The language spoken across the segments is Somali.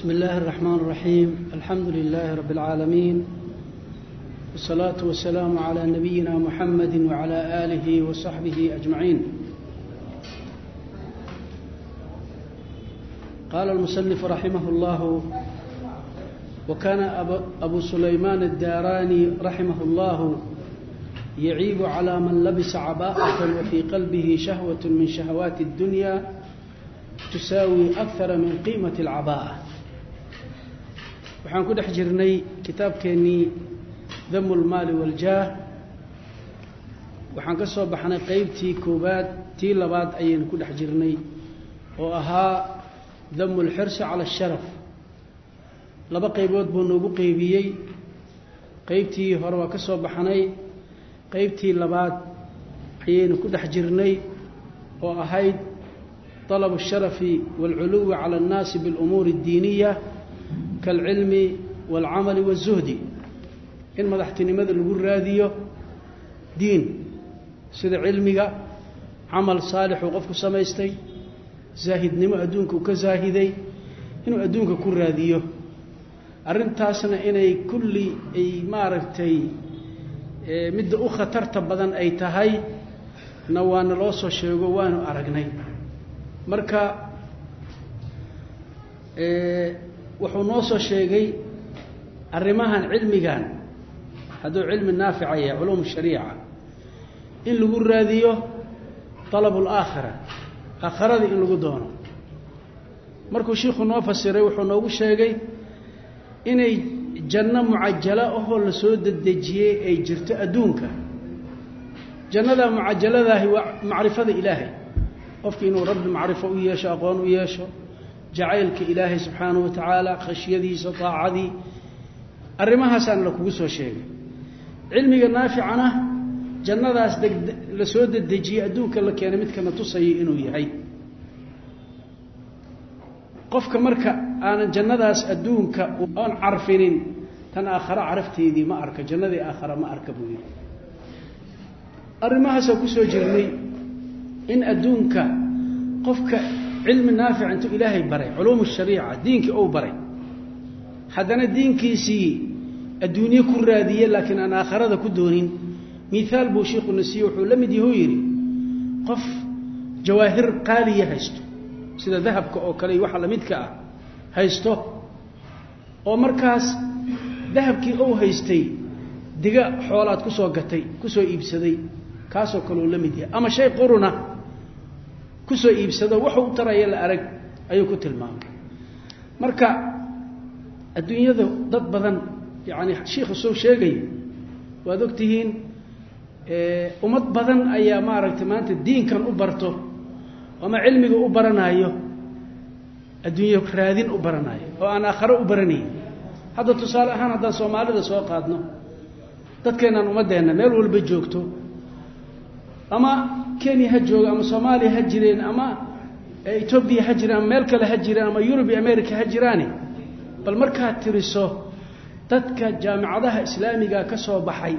بسم الله الرحمن الرحيم الحمد لله رب العالمين والصلاة والسلام على نبينا محمد وعلى آله وصحبه أجمعين قال المسلف رحمه الله وكان أبو سليمان الداراني رحمه الله يعيب على من لبس عباءة وفي قلبه شهوة من شهوات الدنيا تساوي أكثر من قيمة العباءة waxaan ku dhex jirnay kitaabkeennii damu lmaali waljaah waxaan ka soo baxnay qaybtii koowaad tii labaad ayaynu ku dhex jirnay oo ahaa damu lxirsi cala asharaf laba qaybood buu noogu qeybiyey qaybtii hore waa ka soo baxnay qaybtii labaad ayaynu ku dhex jirnay oo ahayd dalabu asharafi waalculuwi cala annaasi bilumuuri addiiniya kaalcilmi waalcamali waالzuhdi in madaxtinimada lagu raadiyo diin sida cilmiga camal saalixuu qofku samaystay zaahidnimo adduunka uu ka zaahiday inuu adduunka ku raadiyo arrintaasna inay kulli ay maaragtay midda u khatarta badan ay tahay na waana loo soo sheego waanu aragnay marka wuxuu noo soo sheegay arrimahan cilmigan hadduu cilmi naafica yahay culuum shariica in lagu raadiyo طalab اlaakhira aakhiradii in lagu doono. Markuu shiikhu noo fasiray wuxuu noogu sheegay inay janno mucajalo ahoo la soo dedejiyey ay jirto adduunka. Jannada mucajaladaahi waa macrifada ilaahay. Qofki inuu rabbi macrifo u yeesho aqoon u yeesho jacaylka ilaahay subxaanahu wa tacaala khashyadiisa daacadii arrimahaasaana la soo sheegay. Cilmiga naaficana jannadaas la soo dedejiyey adduunka la keenay midkana tusayay inuu yahay. Qofka marka aanan jannadaas adduunka oon carfinin tan aakhare carafteedii ma arka jannadii aakhara ma arka buu yidhi. Arrimahaasaan ku soo jirnay in adduunka qofka cilmi naafic intuu ilaahay baray culuum shariica diinkii ou baray. Haddana diinkiisii adduunye ku raadiye laakiin aan aakharada ku doonin miaal buu shiikhuna siiye wuxuu la mid yahuu yidhi qof jawaahir qaaliya haysto sida dahabka oo kale iyo waxa lamidka ah haysto. Oo markaas dahabkii ou haystay diga xoolaad ku soo gatay ku soo iibsaday kaasoo kale uu la mid yahay. Ama shay quruna ku soo iibsado wuxuu u taraya la arag ayuu ku tilmaamay. Marka adduunyada dad badan yacani shiikhu soo sheegaya waad og tihiin ummad badan ayaa maaragtay maanta diinkan u barto ama cilmiga u baranaayo adduunye raadin u baranaayo oo aan aakhare u baranayn. Hadda tusaale ahaan haddaan soomaalida soo qaadno dadkeennan ummaddeenna meel walba joogto ama kenya ha jooga ama soomaaliya ha jireen ama etoobiya ha jireen meel kale ha jireen ama yurub iyo america ha jiraane bal markaad tiriso dadka jaamicadaha islaamiga ka soo baxay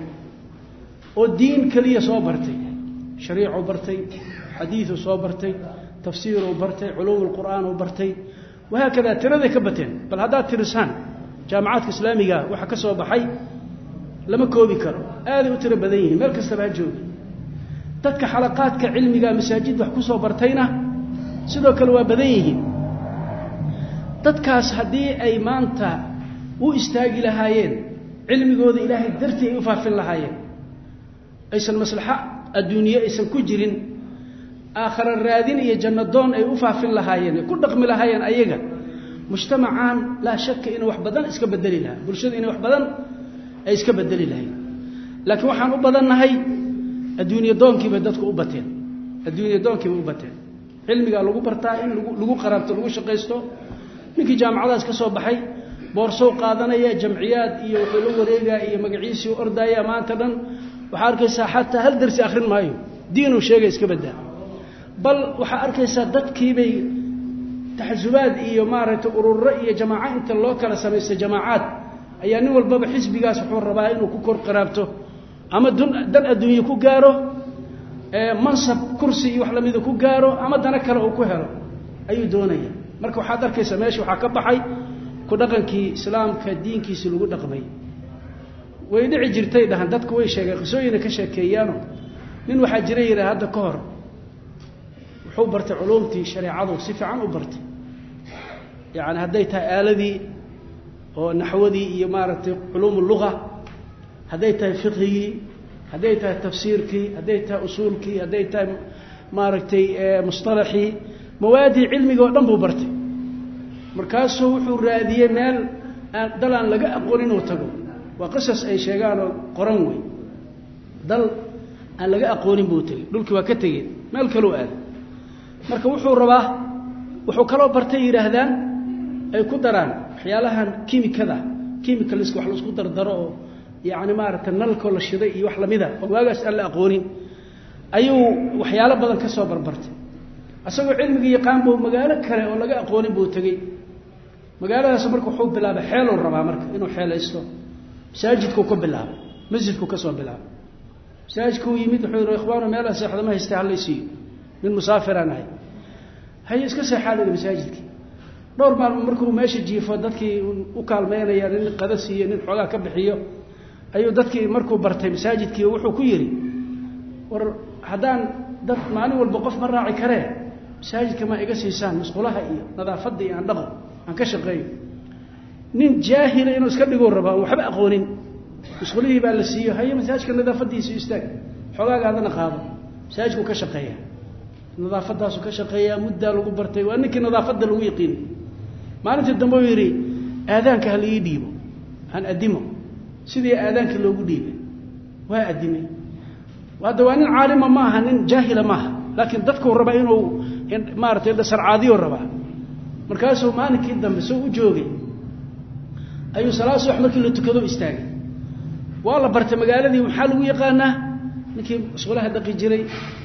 oo diin keliya soo bartay shariicuu bartay xadiiuu soo bartay tafsiiruu bartay culuum lqur'aanuu bartay wahaakadaa tiraday ka bateen. Bal haddaad tirisaan jaamicaadka islaamiga waxa ka soo baxay lama koobi karo. Aaday u tiro badan yihiin meel kastaba ha jooga dadka xalaqaadka cilmiga masaajid wax ku soo bartayna sidoo kale waa badan yihiin. Dadkaas haddii ay maanta u istaagi lahaayeen cilmigooda ilaahay dartii ay u faafin lahaayeen aysan maslaxo adduuniye aysan ku jirin aakhara raadin iyo jannadoon ay u faafin lahaayeen ay ku dhaqmi lahaayeen ayaga mujtamacaan laa shaka inuu wax badan iska bedeli lahaa bulshada inay wax badan ay iska bedeli lahayn laakiin waxaan u badannahay adduunye doonkiibay dadku u bateen. Adduunye doonkiibay u bateen. Cilmigaa lagu bartaa in lagu qaraabto lagu shaqaysto ninkii jaamacadaas ka soo baxay boorsow qaadanaya jamciyaad iyo wuxuu la wareegaa iyo magaciisii ordaaya maanta dhan waxaa arkaysaa xataa hal darsi akhrin maayo. Diinuu sheegay iska baddaa bal waxaa arkaysaa dadkiibay taxasubaad iyo maaragtay ururo iyo jamaaco inta loo kala samaystay jamaacaad ayaa nin walbaba xisbigaas wuxuu rabaa inuu ku kor qaraabto ama dan adduunye ku gaaro mansab kursi iyo wax lamida ku gaaro ama dana kale uu ku helo ayuu doonaya. Marka waxaad arkaysaa meesha waxaa ka baxay ku dhaqankii islaamka diinkiisi lagu dhaqmay. Way dhici jirtay dhahan dadku way sheegeen qisooyina ka sheekeeyaano. Nin waxaa jira yidha hadda ka hor wuxuu bartay culuumtii shareecadu si fiican u bartay. Yacani hadday tahay aaladii oo naxwadii iyo maaragtay culuum luga hadday tahay fiqhigii hadday tahay tafsiirkii hadday tahay usuulkii hadday tahay maaragtay musطalaxii mawaadii cilmiga oo dhan buu bartay. Markaasuu wuxuu raadiyey meel aan dal aan laga aqoon inuu tago. Waa qisas ay sheegaanoo qoran wey dal aan laga aqoonin buu tegey. Dhulkii waa ka tegeen meel kaloo aaday. Marka wuxuu rabaa wuxuu kaloo bartay yidhaahdaan ay ku daraan waxyaalahan kimikada kimicalska wax la isku dardaro oo yacni maaragtay nalkoo la shiday iyo wax lamida oo waagaas aan la aqoonin. Ayuu waxyaalo badan ka soo barbartay. Isagoo cilmigii yaqaan buu magaalo kale oo laga aqoonin buu tegey magaaladaas marka wuxuu bilaabay xeeluu rabaa marka inuu xeelaysto masaajidkuu ka bilaabay masjidkuu ka soo bilaabay. Masaajidkuu yimid wuxuu yihi ikhwaanu meelaa seexda ma haystay hallaysiiyo nin musaafiraan ahay. Haye iska seexaa masaajidkii dhowr maalmo markuu meesha jiifo dadkii u kaalmeynaya nin qada siiyo nin xoogaa ka bixiyo ayuu dadkii markuu bartay masaajidkii wuxuu ku yidhi war haddaan dad maalin walba qof ma raaci karee masaajidka ma iga siisaan musqulaha iyo nadaafadda iyo aan dhaqo aan ka shaqeeyo. Nin jaahila inuu iska dhiguu aan waxba aqoonin. Musqulihii baa la siiyo haye masaajidka nadaafadiisu istaag. Xoogaagaadana qaado. Masaajidkuu ka shaqeeya. Nadaafadaasu ka shaqeeyaa muddaa lagu bartay waa ninkii nadaafadda lagu yaqiin maalintii dambe uu yidhi aadaanka ha laii dhiibo aan adimo sidii aadaankii loogu dhiibay. Waa adimay hadda waa nin caalima ma aha nin jaahila maaha laakiin dadkuu rabaa inuu maaratay dhasarcaadiyo rabaa. Markaasuu maalinkii dambe soo u joogay. Ayuu salaad subax markii la tukado istaagay. Waa la bartay magaaladii maxaa lagu yaqaanaa ninkii musqulaha dhaqi jiray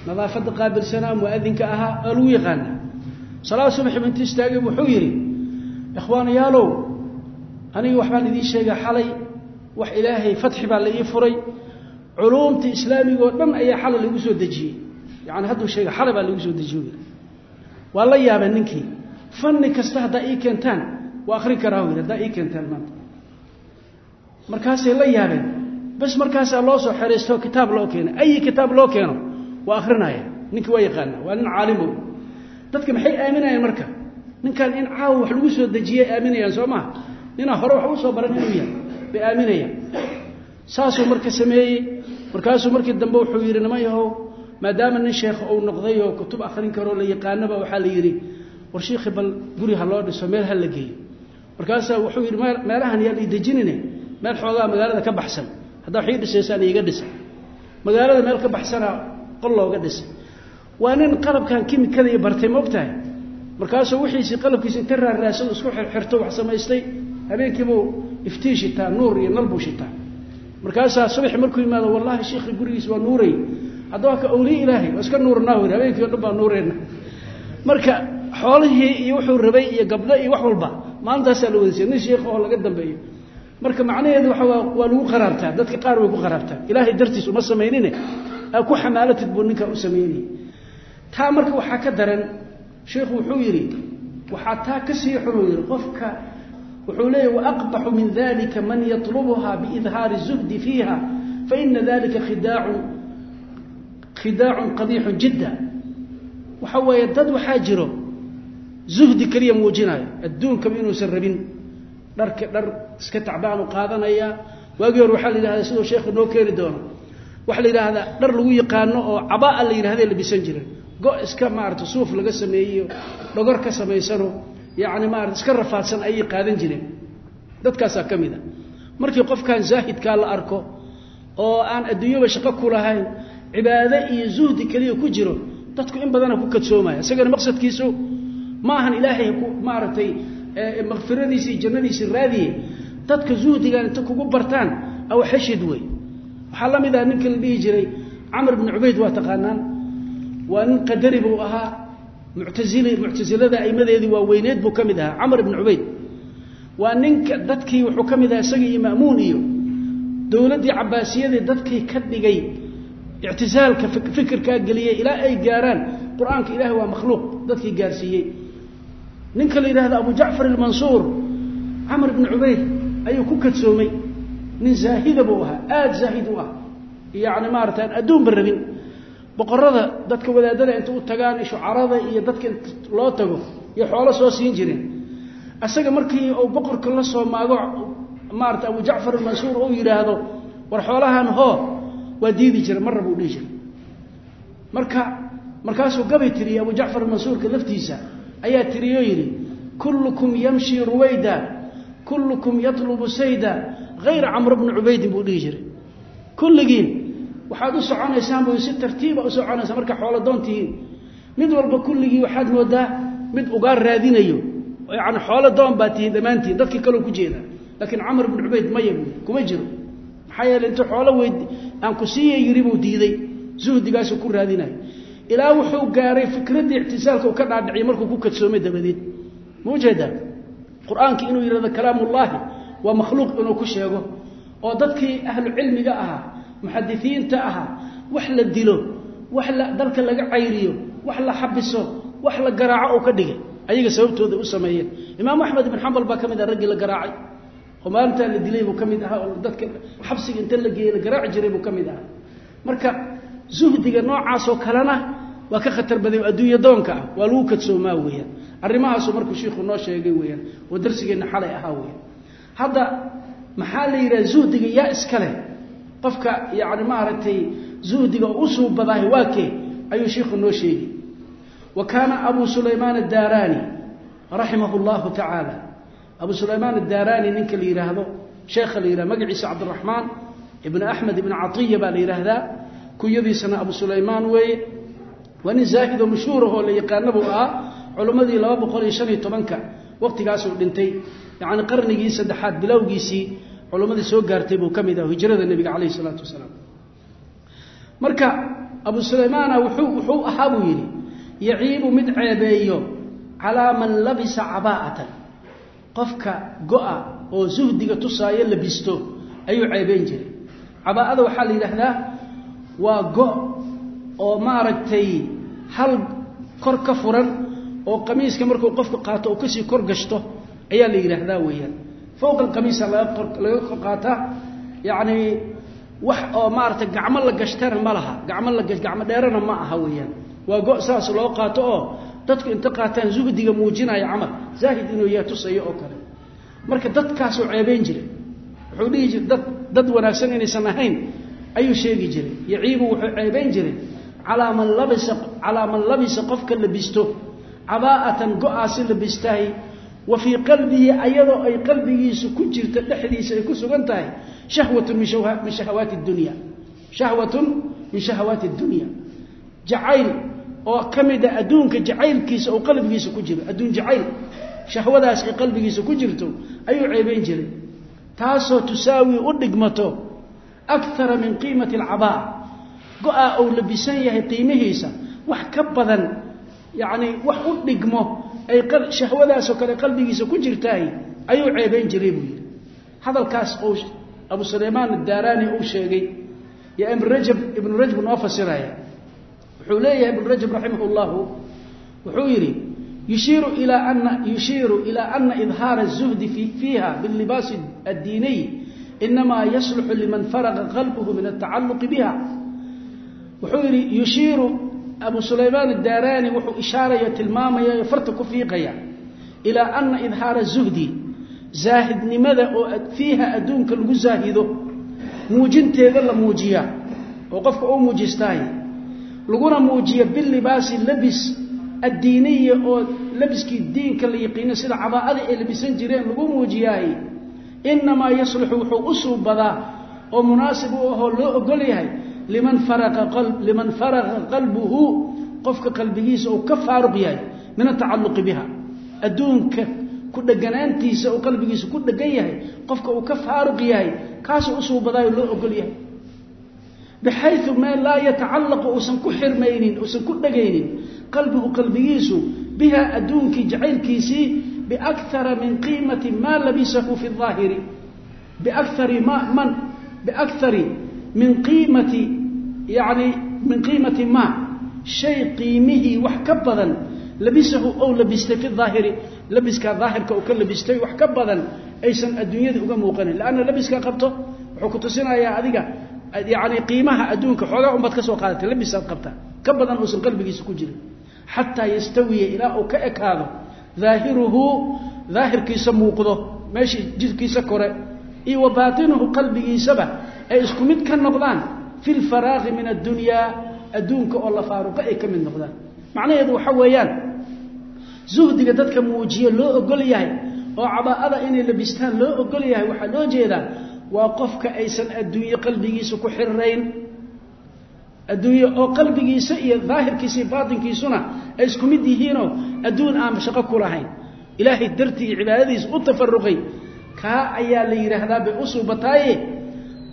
nadaafadda qaabilsanaa muadinka ahaa aa lagu yaqaanaa. Salaad subaxi intii istaagay wuxuu yidhi ikhwaanayaalow aniga waxbaan idiin sheegaa xalay wax ilaahay fatxi baa la ii furay. Culuumta islaamiga oo dhan ayaa xalay lagu soo dejiyey. Yani hadduu sheega xalay baa lagu soo dejiye waa la yaabeen ninkii. Fanni kasta haddaa ii keentaan waa akrin karaa yidhi haddaa ii keentaan maanta. Markaasay la yaabeen. Bas markaasaa loo soo xeraysto kitaab loo keenay ayi kitaab loo keeno waa akrinaya ninkii waa yaqaana waa nin caalimo dadka maxay aaminayaan marka? Ninkan in caawa wax lagu soo dejiyay aaminayaan soo maha ninaa hore wax u soo baran inuu yahay bay aaminayaan. Saasuu marka sameeyey. Markaasuu markii dambe wuxuu yidhi niman maadaama nin sheekh uu noqday oo kutub akrin karoo la yaqaanaba waxaa la yidhi war shiikhi bal guri ha loo dhiso meel ha la geeyo markaasaa wuxuu yidhi meelahan yaan ii dejinine meel xoogaa magaalada ka baxsan. Haddaa wax ii dhisaysaan iiga dhisa. Magaalada meel ka baxsanaa qol looga dhisay waa nin qalabkan kimikadii bartay ma og tahay markaasuu wixiisii qalabkiisi inta raarraasado isku xirxirto wax samaystay. Habeenkiibuu iftiin shitaa nuur iyo nal buu shitaa. Markaasaa subaxi markuu yimaado wallaahi shiikhi gurigiis waa nuuray. Haddaba ka awliye ilaahay waa iska nuurnaa wy habeenkii o dhan baa nuureenna. Marka xoolihii iyo wuxuu rabay iyo gabdho iyo wax walba maalintaasaa la wadasiya nin shiikh oo laga dambeeyo. Marka macnaheedu waa waa lagu qaraabtaa dadka qaar way ku qaraabtaa ilaahay dartiis uma samaynine. Ku xamaalatid buu ninkaa u samaynayay taa marka waxaa ka daran sheikhu wuxuu yidhi waxaa taa ka sii xunuu yidhi qofka wuxuu leeyahy waaqbaxu min dalika man yatlubha biidhaari zuhdi fiiha faina dalika khidaacun qabiixun jidda. Waxa weeye dad waxaa jiro zuhdi keliya muujinayo adduunkaba inuusan rabin dharka dhar iska tacbaanu qaadanaya. Waagii hore waxaa la yidhahda siduu sheekhu noo keeni doono. Waxaa la yidhaahdaa dhar lagu yaqaano oo cabaa la yidhahda labisan jiray. Go iska maarata suuf laga sameeyeyo dhogor ka samaysano yacni maarata iska rafaadsan ayay qaadan jireen. Dadkaasaa ka mid a. Markii qofkan zaahidkaa la arko oo aan adduunyaba shaqo ku lahayn cibaado iyo zuhdi keliya ku jiro dadku in badana ku kadsoomaya isagana maqsadkiisu ma ilaahay ku maaragtay makfiradiisi iyo jannadiisi raadiye. Dadka zuhdigan inta kugu bartaan aw xeshid wey. Waxaa la mid ah ninka la dhihi jiray camr bni cubayd waa taqaanaan. Waa nin qadari buu ahaa muctazili muctasilada aimadeedii waa weyneed buu ka mid ahaa. Camr bni cubayd. Waa ninka dadkii wuxuu ka mid ahaa isagii iyo iyo dowladdii cabaasiyadii dadkii ka dhigay ictisaalka fikirkaa geliyey ilaa ay gaaraan. Qur'aanka ilaahi waa makhluuq dadkii gaarsiiyey. Ninka la yidhahdo abu jacfar ilmansuur camar ibnu cubayd ayuu ku kadsoomay. Nin zaahida buu ahaa aada zaahid u ah. Yacni maarata adduunba rabin boqorada dadka wadaadada inta u tagaan shucarada iyo dadka loo tago iyo xoolo soo siin jireen. Isaga markii uu boqorka la soo maago maarata abu jacfar almansuur uu yidhaahdo war xoolahan hoo waa diidi jira marra buu dhihi jiray marka markaasuu gabay tiriyey abu jacfar almansuurka laftiisa ayaa tiriyoo yidhi kullukum yamshi ruwayda kullukum yatlubu sayda hayra camr bni cubaydin buu dhihi jiray. Kulligiin waxaad u soconaysaan bu si tartiiba u soconaysaa marka xoolo doon tihiin. Mid walba kulligii waxaad moodaa mid ugaar raadinayo. Yani xoolo doon baa tihiin dhammaantiin dadkii kaleo ku jeeda laakiin camr bni cubayd maya buui kuma jiro. Maxaa yeele intuu xoolo weyd aan ku siiya yiri buu diiday zuhdigaasuu ku raadinayo ilaa wuxuu gaaray fikraddii ictisaalka uu ka dhaadhiciyay markuu ku kadsoomay dabadeed. Ma u jeedaa qur'aanki inuu yidhahdo kalaamullaahi waa makhluuq inuu ku sheego. Oo dadkii ahlu cilmiga ahaa muxadisiinta ahaa wax la dilo wax la dalka laga cayriyo wax la xabiso wax la garaaco uu ka dhigay. Ayaga sababtooda u sameeyeen. Imaam axmed ibn xambal baa ka mid ah raggii la garaacay. Oo la dilay buu ka mid ahaa oo dadka xabsiga inta la geeyey la garaaci jiray buu ka mid ahaa marka zuhdiga noocaasoo kalena waa ka khatar baday adduunya doonka ah waa lagu kadsoomaa weeyaan. Arrimahaasuu markuu shiiku noo sheegay weeyaan oo darsigeenna xalay ahaa weeyaan. Hadda maxaa la yidhaha zuhdiga yaa iska leh qofka yani maaragtay zuhdiga oo u suubadaahi waa kee ayuu shiiku noo sheegi wa kaana abu sulaymaan addaaraani raximah llahu tacaala abu sulaymaan addaaraani ninka la yidhaahdo sheekha la yidhahdo magaciisa cabdiraxmaan ibn axmed ibn caiya baa la yidhaahdaa kunyadiisana abu sulaymaan weeye. Waa nin zaahid oo mashhuurahoo la yaqaana buu ahaa culimmadii laba boqol iyo shan iyo tobanka waqtigaasuu dhintay. Yani qarnigii saddexaad bilowgiisii culimmadii soo gaartay buu ka mid ah hijrada nebiga calayhi isalaatu wasalaam. Marka abu sulaymaana wuxuu ahaa buu yidhi yaciibu mid ceebeeyo calaa man labisa cabaa'atan. Qofka go-a oo zuhdiga tusaayo labisto ayuu ceebeyn jiray. Cabaa'ada waxaa la yidhaahdaa waa go oo maaragtay hal kor ka furan oo qamiiska markuu qofku qaato oo ka sii kor gashto ayaa la yidhaahdaa weeyaan fowqa alqamiisa laga kor qaataa yacni wax oo maaragtay gacmo la gashtana ma laha. Gacmo la gacmo dheerana ma aha weeyaan. Waa go saas loo qaato oo dadku inta qaataan zuhdiga muujinaya camal. Zaahid inuu yahay tusayo oo kale. Marka dadkaasuu ceebeyn jiray. Wuxuu dhihi jiray dad dad wanaagsan inaysan ahayn. Ayuu sheegi jiray. Yaciibu wuxuu ceebeyn jiray calaa man labisa calaa man labisa qofka labisto cabaa'atan go'aasi labistahay wa fii qalbihi ayadoo ay qalbigiisu ku jirta dhexdiisa ay ku sugan tahay shahwatun min shahawaati dunya. Shahwatun min shahawaati dunya. Jacayl oo ka mida adduunka jacaylkiisa oo qalbigiisa ku jiro adduun jacayl shahwadaas ay qalbigiisa ku jirto ayuu ceebeyn jiray. Taasoo tusaawi u dhigmato akara min qiimati alcabaa go-a uu labisan yahay qiimihiisa wax ka badan yacni wax u dhigmo ay shahwadaasoo kale qalbigiisa ku jirtaay ayuu ceebayn jiray buu yidhi. Hadalkaas uu abu sulaymaan adaaraani uu sheegay yaa rajab ibnu rajab noo fasiraya. Wuxuu leeyahay ibnu rajab raximah llahu wuxuu yidhi yushiiru ilaa ana yushiiru ilaa ana idhaara الzuhdi fiiha bilibaas addiiniy inamaa yasluxu liman faraqa qalbhu min atacaluqi biha. Wuxuu yidhi yushiiru abu sulaymaan addaaraani wuxuu ishaaraya tilmaamaya oo farta ku fiiqaya ilaa ana idhaara zuhdi zaahidnimada oo fiiha adduunka lagu zaahido muujinteeda la muujiya oo qofka u muujistaay laguna muujiya bilibaasi labis addiiniya oo labiskii diinka la yaqiino sida cabaa'ada ay labisan jireen lagu muujiyaay inamaa yasluxu wuxuu u suubadaa oo munaasib u ahoo loo ogol yahay liman faraqa qalbuhu qofka qalbigiisa uu ka faaruq yahay min atacaluqi biha. Adduunka ku dheganaantiisa uu qalbigiisa ku dhegan yahay qofka uu ka faaruq yahay kaasuu usuubadaayo loo ogol yahay. Bixayu meel laa yatacallaqu uusan ku xirmaynin uusan ku dhegaynin qalbigu qalbigiisu biha adduunkii jacaylkiisii biakara min qiimati maa labisahu fi aahiri biakari ma man biakari min qiimati yani min qiimati maa shay qiimihii wax ka badan labisahu ou labistay fi aahiri labiskaa daahirka uu ka labistay wax ka badan aysan adduunyada uga muuqanin. Lanna labiskaa qabto wuxuu ku tusinayaa adiga yani qiimaha adduunka xoogaa unbaad ka soo qaadatay labisaad qabtaa. Ka badan uusan qalbigiisa ku jirin. Xataa yastawiya ilaa uu ka ekaado daahiruhu daahirkiisa muuqdo meeshii jidhkiisa kore iyo wa baatinuhu qalbigiisaba ay isku mid ka noqdaan fi lfaraaqi min addunyaa adduunka oo la faaruqo ay ka mid noqdaan macnaheedu waxa weeyaan zuhdiga dadka muujiye loo ogol yahay oo cabaa'ada inay labistaan loo ogol yahay waxaa loo jeedaa waa qofka aysan adduunye qalbigiisa ku xirirayn adduunye oo qalbigiisa iyo daahirkiisa iyo baatinkiisuna ay isku mid yihiinoo adduun aan shaqo ku lahayn ilaahay dartii cibaadadiisa u tafaruqay kaa ayaa la yidhaahdaa bay u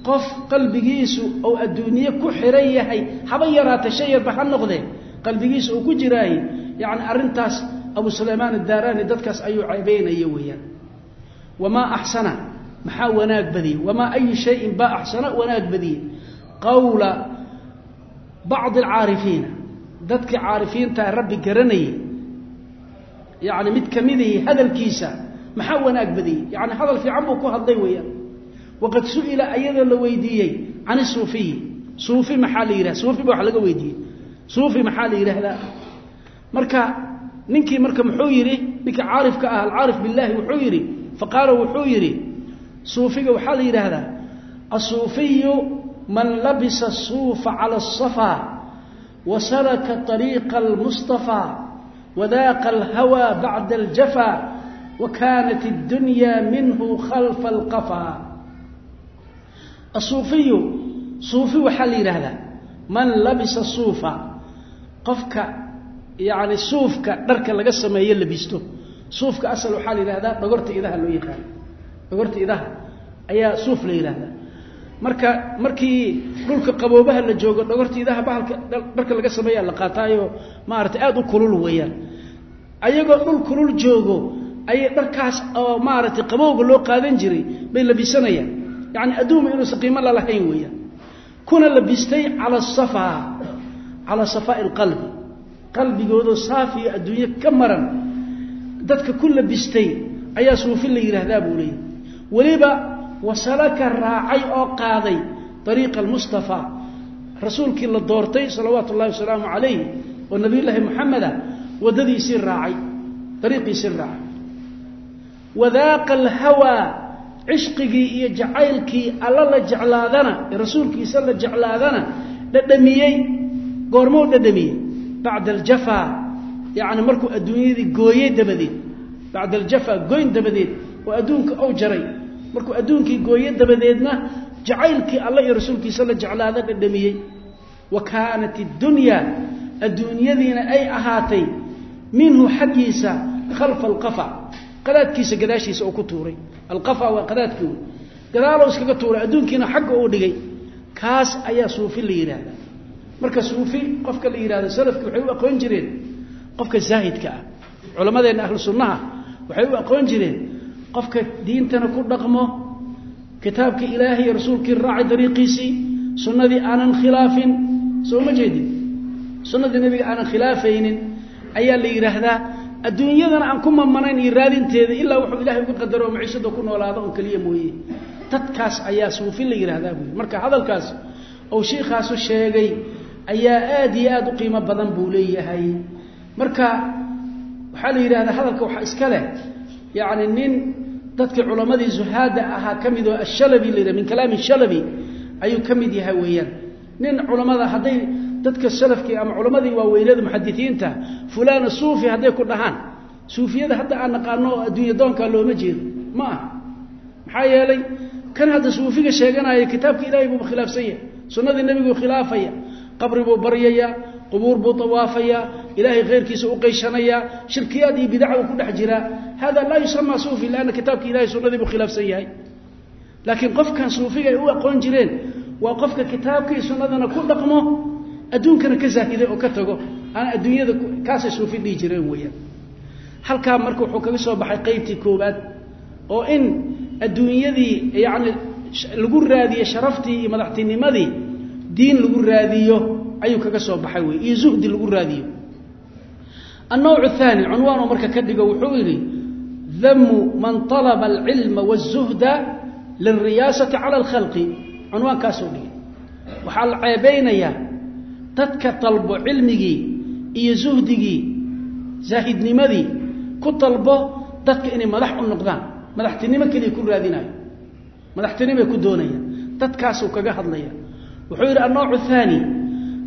qof qalbigiisu ou adduunye ku xiran yahay haba yaraata shay yarba ha noqdee. Qalbigiisa uu ku jiraaye yacni arrintaas abu sulaymaan addaaraani dadkaas ayuu ceebeynaya weeyaan. Wamaa axsana maxaa wanaag badiyey? Wamaa ayu shayin baa axsana wanaag badiyey? Qawla bacdi alcaarifiina dadkii caarifiintaa rabbi garanayay yacni mid ka midayay hadalkiisa maxaa wanaag badiyey? Yani hadal fiican buu ku hadlay weeyaan waqad su'ila ayadoo la weydiiyey can isuufiyi suufi maxaa la yidhahda suufi ba wax laga weydiiyey. Suufi maxaa la yidhaahdaa marka ninkii marka muxuu yidhi ninkii caarifka ah alcaarif billahi wuxuu yidhi faqaala wuxuu yidhi suufiga waxaa la yidhaahdaa asuufiyu man labisa suufa cala asafa wa salaka ariiqa almustafa wadaaqa alhawa bacda aljafa wa kaanat addunya minhu khalfa alqafa asuufiyu suufi waxaa la yidhaahdaa man labisa suufa qofka yacni suufka dharka laga sameeyo labisto. Suufka asal waxaa la yidhahdaa dhogorta idaha loo yaqaano dhogorta idaha ayaa suuf la yidhaahdaa. Marka markii dhulka qaboobaha la joogo dhogorta idaha bahalka dharka laga sameeya la qaataayo maarata aada u kulul weeyaan. Ayagoo dhul kulul joogo ayay dharkaas oo maaragtay qabowga loo qaadan jiray bay labisanayaan yacni adduuma inuusan qiimo lalahayn weeyaan. Kuna labistay cala safa calaa safaa'i alqalbi qalbigoodoo saafiyo adduunye ka maran. Dadka ku labistay ayaa suufi la yidhaahdaa buu leeyahy weliba wasalaka raacay oo qaaday ariiqa almustafa rasuulkii la doortay salawaatu ullahi wasalaamu calayh oo nabiyullaahi moxameda waddadiisii raacay ariiqiisii raacay. Wadaaqa alhawaa cishqigii iyo jacaylkii alla la jeclaadana rasuulkiisa la jeclaadana dhadhamiyey goormou dhadhamiyey? Bacda aljafa yacni markuu adduunyadii gooyey dabadeed. Bacda aljafa goyn dabadeed oo adduunka ou jaray. Markuu adduunkii gooye dabadeedna jacaylkii alla iyo rasuulkiisa la jeclaada dhadhamiyey. Wa kaanat iddunya adduunyadiina ay ahaatay minhu xaggiisa khalfa alqafa qadaadkiisa gadaashiisa ku tuuray. Alqafa waa qadaadkii. Wey gadaalow iskaga tuuray adduunkiina xagga uu dhigay. Kaas ayaa suufi la yidhaahdaa marka suufi qofka la yidhahdo salafki waxay u aqoon jireen qofka zaahidka ah. Culammadeenna ahlu waxay u aqoon jireen qofka diintana ku dhaqmo kitaabkii ilaahay rasuulkii raacay dariiqiisii sunnadii aanan khilaafin. Soo ma jeedin? Sunnadii nebiga aanan khilaafaynin ayaa la yidhaahdaa adduunyadana aan ku mamanayn iyo raadinteeda ilaa wuxuu ilahay uga qadaro oo maciishada ku noolaada un keliya mooye. Dadkaas ayaa suufi la yidhaahdaa buui marka hadalkaas ou shiikhaasu sheegay ayaa aad iyo aad u qiimo badan buu leeyahay. Marka waxaa la yidhahdaa hadalka waxaa iska leh yacni nin dadkii culammadii zuhaada ahaa ka mid oo ashalabi la yidhah min kalaami shalabi ayuu ka mid yahay weeyaan. Nin culammada hadday dadka salafkii ama culammadii waaweynada muxadisiinta fulaana suufi hadday ku dhahaan. Suufiyada hadda aan naqaano adduunya doonkaa looma jeedo. Ma aha. Maxaa yeelay kan hadda suufiga sheeganaya kitaabka ilahay buuba khilaafsan yahay sunnadii nebiguu khilaafaya qabri buu baryayaa qubuur buu awaafayaa ilaahay khayrkiisa u qayshanayaa shirkiyaad iyo bidaca uu ku dhex jiraa hada laa yusamaa suufi lianna kitaabka ilahay sunnadii buu khilaafsan yahay. Laakiin qofkan suufiga ay u aqoon jireen waa qofka kitaabkii sunnadana ku dhaqmo adduunkana ka zaahiday oo ka tago aan adduunyada kaasay suufi dhihi jireen weeyaan. Halkaa marka wuxuu kaga soo baxay qeybtii koowaad oo in adduunyadii yacni lagu raadiyo sharaftii iyo madaxtinimadii diin lagu raadiyo ayuu kaga soo baxay wey iyo zuhdi lagu raadiyo. Annawc ahaani cunwaanoo marka ka dhigo wuxuu yidhi damu man alaba alcilma wاzuhda lilriyaasati cala alkhalqi. Cunwaankaasoo dhigay waxaa la ceebeynayaa dadka dalbo cilmigii iyo zuhdigii zaahidnimadii ku dalbo dadka inay madax u noqdaan. Madaxtinimo keliya ku raadinayo madaxtinimay ku doonaya dadkaasuu kaga hadlaya wuxuu yidhi annoocu thaani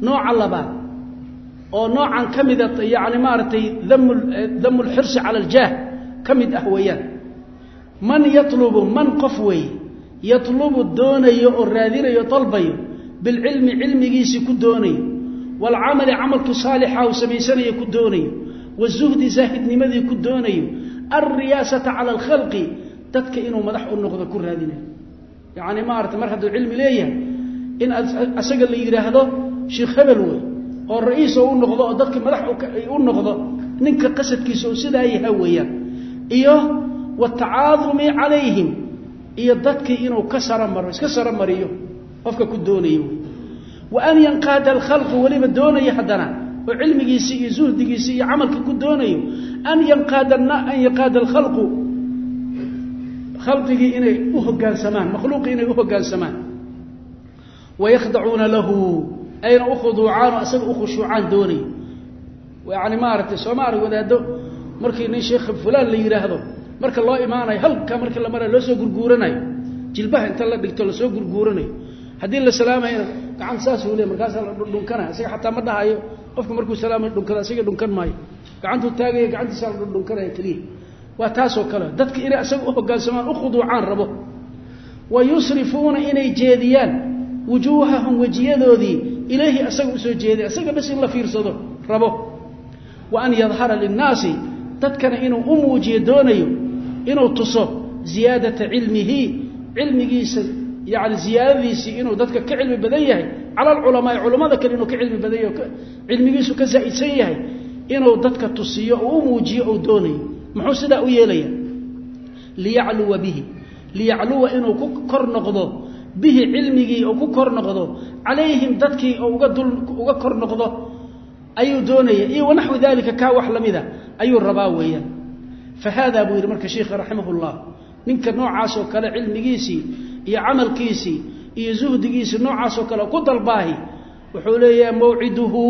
nooca labaad oo noocan ka mida yani maaragtay damu lxirsi cala aljaah ka mid ah weeyaan. Man yatlubu man qof weeye yatlubu doonayo oo raadinayo dalbayo bilcilmi cilmigiisii ku doonayo waalcamali camalku saalixa uu samaysanayo ku doonayo wazuhdi zaahidnimadii ku doonayo alriyaasata cala alkhalqi dadka inuu madax u noqdo ku raadinayo yacni maarata mar hadduu cilmi leeyahay in asaga la yidhaahdo sheikh hebel wey oo ra'iis oo u noqdo oo dadka madax u noqdo ninka qasadkiisa oo sidaa yaha weeyaan iyo watacaadumi calayhim iyo dadkii inuu ka saromaro iska saromariyo qofka ku doonayo wey wa an yanqaada alkhalqu weliba doonaya haddana. Oo cilmigiisii iyo suhdigiisii iyo camalkii ku doonayo. An yanqaada an yanqaada alkhalqu. Khalqigii inay u hogaansamaan makhluuqii inay u hogaansamaan. Wayakhdacuuna lahu ayna u khuduucaan oo asaga u khushuucaan doonayo yani maaragtay sooma arag markii nin sheekh fulaan la yidhaahdo marka loo imaanayo halka markii la marayo loo soo gurguuranayo jilbaha inta la dhigto la soo gurguuranayo haddii la salaamayna gacanta saasuu le markaasaa la dhundhunkanaya isaga xataa ma dhahayo qofka markuu salaamay dhunkada isaga dhunkan maayo. Gacantuu taagaya gacantiisaa la dhundhunkanaya keliya waa taasoo kale dadka inay isaga u hogaansamaan u khuduucaan rabo. Wa yusrifuuna inay jeediyaan wujuuhahum wejiyadoodii ilayhi asaga u soo jeediya isaga bas in la fiirsado rabo. Wa an yadhara linnaasi dadkana inuu u muujiyo doonayo inuu tuso ziyaadata cilmihi cilmigiisa yani ziyaadadiisii inuu dadka ka cilmi badan yahay cala alculamaai culammada kale inuu ka cilmi badan yahay cilmigiisu ka zaa'idsan yahay inuu dadka tusiyo oo u muujiyo ou doonayo. Muxuu sidaa u yeelaya liyacluwa bihi. Liyacluwa inuu ku kor noqdo bihi cilmigii oo ku kor noqdo calayhim dadkii oo uga kor noqdo ayuu doonaya. Iyo wanaxwi dalika kaa wax lamida ayuu rabaa weeyaan. Fa haadaa buu yidhi marka sheikha raximah ninka noocaasoo kale cilmigiisii iyo camalkiisii iyo zuhdigiisii noocaasoo kale ku dalbaahi wuxuu leeyahay mawciduhu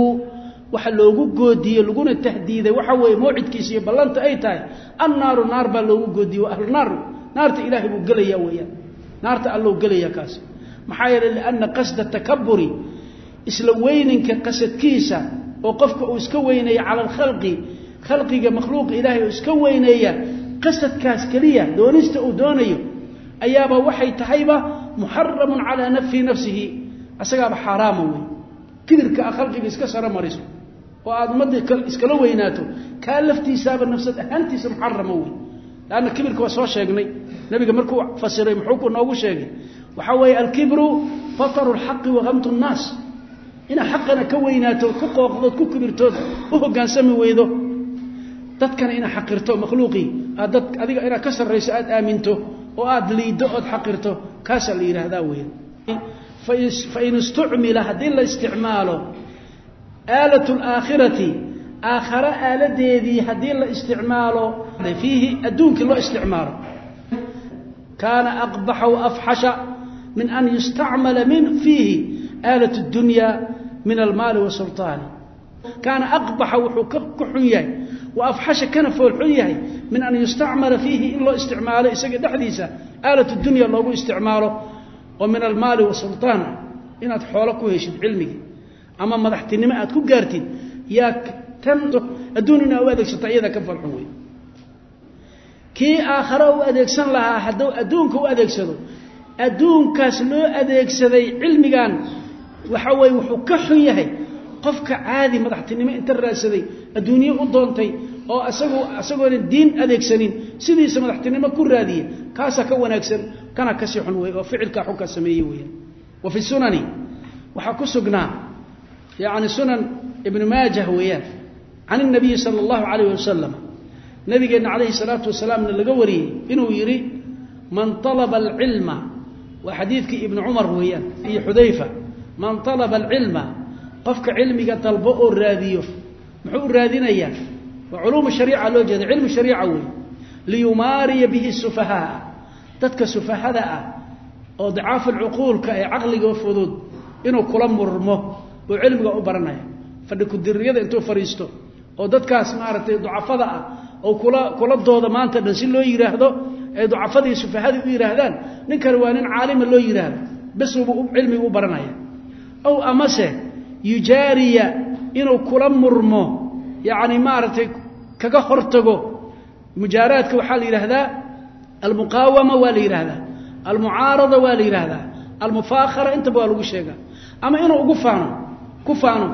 waxa loogu goodiyey laguna tahdiiday waxa weeye mawcidkiisa iyo ballanta ay tahay annaaru naar baa loogu goodiyey wa ahlunaar naarta ilaahay buu gelaya weeyaan naarta allou gelaya kaasi. Maxaa yeeley lianna qasda takaburi isla weyninka qasadkiisa oo qofka uu iska weyneeya cala alkhalqi khalqiga makhluuqa ilaahay oo iska weyneeya qasadkaas keliya doonista uu doonayo ayaaba waxay tahayba muxaramun calaa nafii nafsihi asagaaba xaaraama wey kibirka a khalqiga iska saro mariso oo aada ummadda iskala weynaato kaa laftiisaaba nafsad ahaantiisa muxarama wey lanna kibirka waa soo sheegnay. Nabiga markuu fasiray muxuu ku noogu sheegay? Waxaa weeye alkibru fataru lxaqi wakamtu nnaas. Inaad xaqana ka weynaato ku qooqdood ku kibirtood u hogaansami weydo dadkana inaad xaqirto makhluuqii. Aad dad adiga inaad ka sarrayso aada aaminto oo aada liiddo ood xaqirto kaasaa la yidhaahdaa weya fain istucmila haddii la isticmaalo aalat laakhirati aakhare aaladeedii haddii la isticmaalo fiihi adduunkii loo isticmaalo. Kaana aqbaxa waafxasha min an yustacmala min fiihi aalat اdunya min almaali wasulطaani kaana aqbaxa wuxuu ku xun yahay wa afxasha kana foolxun yahay min an yustacmala fiihi in loo isticmaalo isaga dhexdiisa aalat dunya loogu isticmaalo oo min almaali wasulطaan inaad xoolo ku heshid cilmigii ama madaxtinimo aad ku gaartid yaa tan adduun inaa u adeegsato iyada ka foolxun wey kii aakhare u adeegsan lahaa hadduu adduunka u adeegsado adduunkaas loo adeegsaday cilmigan waxa weye wuxuu ka xun yahay qofka caadi madaxtinimo inta raadsaday adduunye u doontay oo asagu asagoonan diin adeegsanin sidiisa madaxtinimo ku raadiye kaasaa ka wanaagsan kana ka sii xun wey oo ficilkaa xunkaa sameeye weyaan wa fi sunani waxaa ku sugnaa yani sunan ibnu maajah weeyaan can اnabiyi sala اllahu alayh wasalam nabigeenna calayhi salaatu wasalaamna laga wariyey inuu yidhi man alaba alcilma waa xadiidkii ibnu cumar weeyaan iyo xudayfa man alaba alcilma qofka cilmiga dalbo oo raadiyo muxuu u raadinayaa? Waa culuumu shariica loo jeeda cilmu shariica wey liyumaariya bihi sufahaa dadka sufahada ah oo dicaafu alcuquulka ee caqliga fudud inuu kula murmo oo cilmiga u baranaya. Fadhi intuu fadhiisto oo dadkaas maaragtay ducafada ah oo kula kula dooda maanta dhan si loo yidhaahdo ay ducafadii sufahadii u yidhaahdaan ninkani waa nin caalima loo yidhaahdo basubu cilmiga u baranaya. Ow amase yujaariya inuu kula murmo yacni maaragtay kaga hortago. Mujaaraadka waxaa la yidhaahdaa almuqaawama waa la yidhaahdaa almucaarada waa la yidhaahdaa almufaakhara intaba waa lagu sheegaa. Ama inuu ugu faano ku faano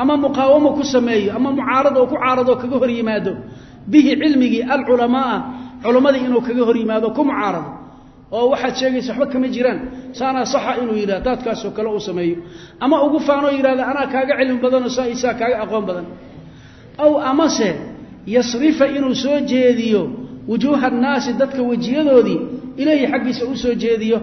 ama muqaawamo ku sameeyo ama mucaarada oo ku caarado kaga hor yimaado bihi cilmigii alculamaaa culammadii inuu kaga hor yimaado ku mucaarado oo waxaad sheegaysa waxba kama jiraan. Saanaa saxa inuu yidhah daadkaasoo kale uu sameeyo. Ama ugu faanoo yidhahda anaa kaaga cilmi badanoo saa isaa kaaga aqoon badan. Aw amase yasrifa inuu soo jeediyo wujuuha annaasi dadka wejiyadoodii ilaahi xaggiisa u soo jeediyo.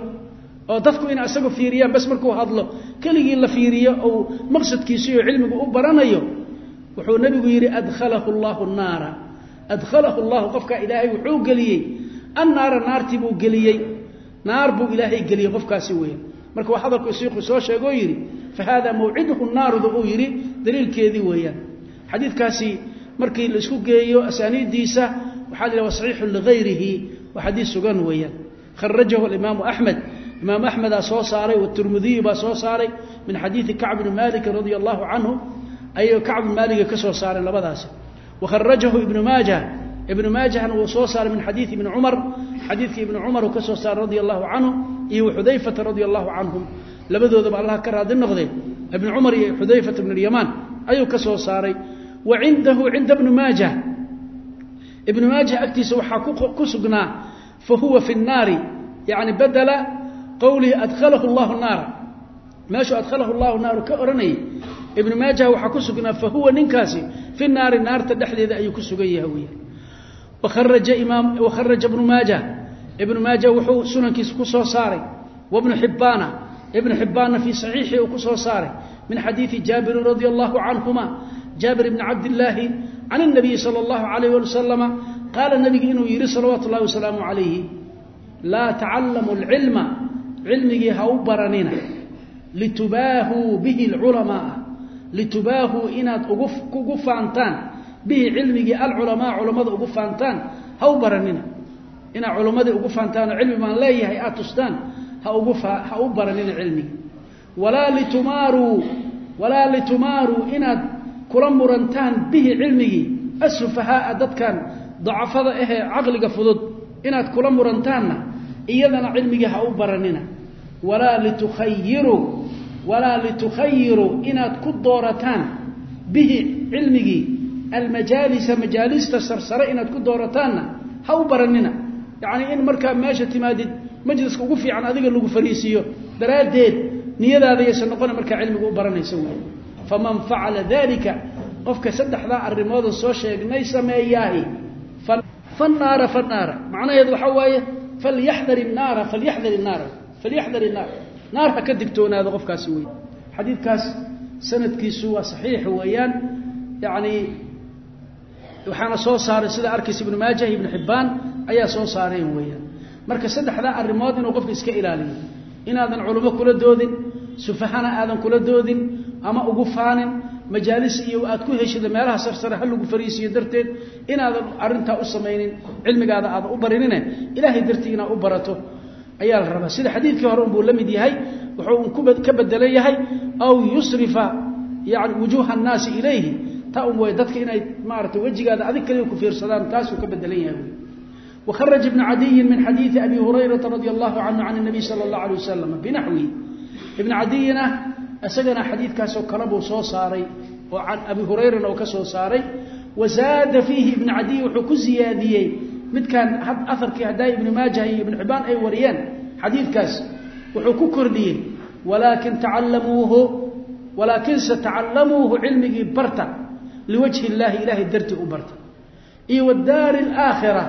Oo dadku inay isaga fiiriyaan bas markuu hadlo keligii la fiiriyo ou maqsadkiisiiyo cilmigu u baranayo wuxuu nebigu yidhi adkhalahu llahu naara. Adkhalahu llahu qofkaa ilaahay wuxuu geliyey. Annaara naartii buu geliyey naar buu ilaahay geliyey qofkaasi weeyaan. Marka waa hadalku siiku soo sheegoo yidhi fa hada mawciduhu naaruda uu yidhi daliilkeedii weeyaan. Xadiidkaasi markii la geeyo asaaniiddiisa waxaa la yidhaha wa ligayrihi waa xadiis sugan weeyaan. Kharajahu alimaamu axmed imaam axmedaa soo saaray watirmidiyu baa soo saaray min xadiidi kacb bni malikin radia allahu canhu ayay kacb bn maaliga ka soo saareen labadaasi. Wakharajahu ibnu maaja ibnu maajahna wuu soo saaray min xadiidi ibni cumar xadiidkii ibni cumar ka soo saaray radia allahu canhu iyo xudayfata radia allahu canhum. Labadoodaba allah ka raadi noqdee ibni cumar iyo xudayfata bn lyamaan ayuu ka soo saaray. Wa cindahu cinda bni maajah. Ibnu maajah agtiisa waxaa ku sugnaa fa huwa fi nnaari yani badela qowlihi adkhalahu llahu naara meeshuu adkhalahu llahu naaru ka odhanayay ibnu maajah waxaa ku sugnaa fa huwa ninkaasi fi naari naarta dhexdeeda ayuu ku sugan yahay weya wakharaja ibnu maajah ibnu maajah wuxuu sunankiisa ku soo saaray wabnu xibbaana ibnu xibbaanna fii saxiixii uu ku soo saaray min xadiidi jaabirin radia allahu canhuma jaabir bni cabdillaahi can اnabiyi sala allahu alayh wasalama qaala nabigu inuu yidhi salawaatu ullahi wasalaamu calayhi laa tacallamu alcilma cilmigii ha u baranina litubaahuu bihi alculamaaa litubaahuu inaad ugu faantaan bihi cilmigii alculamaa culammada ugu faantaan ha u baranina. Inaad culammadii ugu faantaanoo cilmi baan leeyahay aad tustaan ha u baranina cilmigi walaa litumaaruu walaa litumaaruu inaad kula murantaan bihi cilmigii asufahaaa dadkan dacafada ahee caqliga fudud inaad kula murantaanna iyadana cilmigii ha u baranina. Walaa litukhayiruu walaa litukhayiruu inaad ku doorataan bihi cilmigii almajaalisa majaalista sarsare inaad ku doorataanna ha u baranina yacnii in markaa meesha timaadid majliska ugu fiican adiga lagu fariisiiyo daraaddeed niyadaada yaysan noqona markaa cilmiga u baranaysa wey faman facala dalika qofka saddexdaa arrimooda soo sheegnay sameeyaahi fanaara fanaara macnaheedu waxaa waaye falyaxdar innaara falyaxdar innaara falyaxdar innaar naar ha ka digtoonaado qofkaasi wey xadiidkaas sanadkiisu waa saxiix weeyaan yacnii waxaana soo saaray sida arkaysa ibnu maajah ibnu xibbaan ayaa soo saareen weeyaan. Marka saddexdaa arrimood inuu qofka iska ilaaliyo. Inaadan culummo kula doodin sufahana aadan kula doodin ama ugu faanin majaalis iyo aad ku heshida meelaha sarsare ha lagu fariisiyo darteed inaadan arintaa u samaynin cilmigaada aadan u barinine ilaahay dartii inaad u barato ayaa la rabaa. Sida xadiidkii hore unbuu la mid yahay wuxuu un ka bedelan yahay aw yusrifa yani wujuuha annaasi ilayhi ta un way dadka inay maarata wejigaada adig kaliya ku fiirsadaan taasuu ka bedelan yahay. Wkharaj ibn cadiyi min xadiii abi hurayrata radi allahu canhu can nabiy sala اllah alay wasalam binaxwi ibn cadiyina isagana xadiidkaasoo kale buu soo saaray oo can abi hurayrana oo ka soo saaray. Wa zaada fiihi ibn cadiy wuxuu ku ziyaadiyey midkan aharkii haddaa ibnu maaja iyo ibn xibaan ay wariyeen xadiidkaas. Wuxuu ku kordhiyey walaakin taallamuuhu walaakinse tacallamuuhu cilmigii barta liwajhi illaahi ilaahay dartii u barta iyo wadaari alaakhira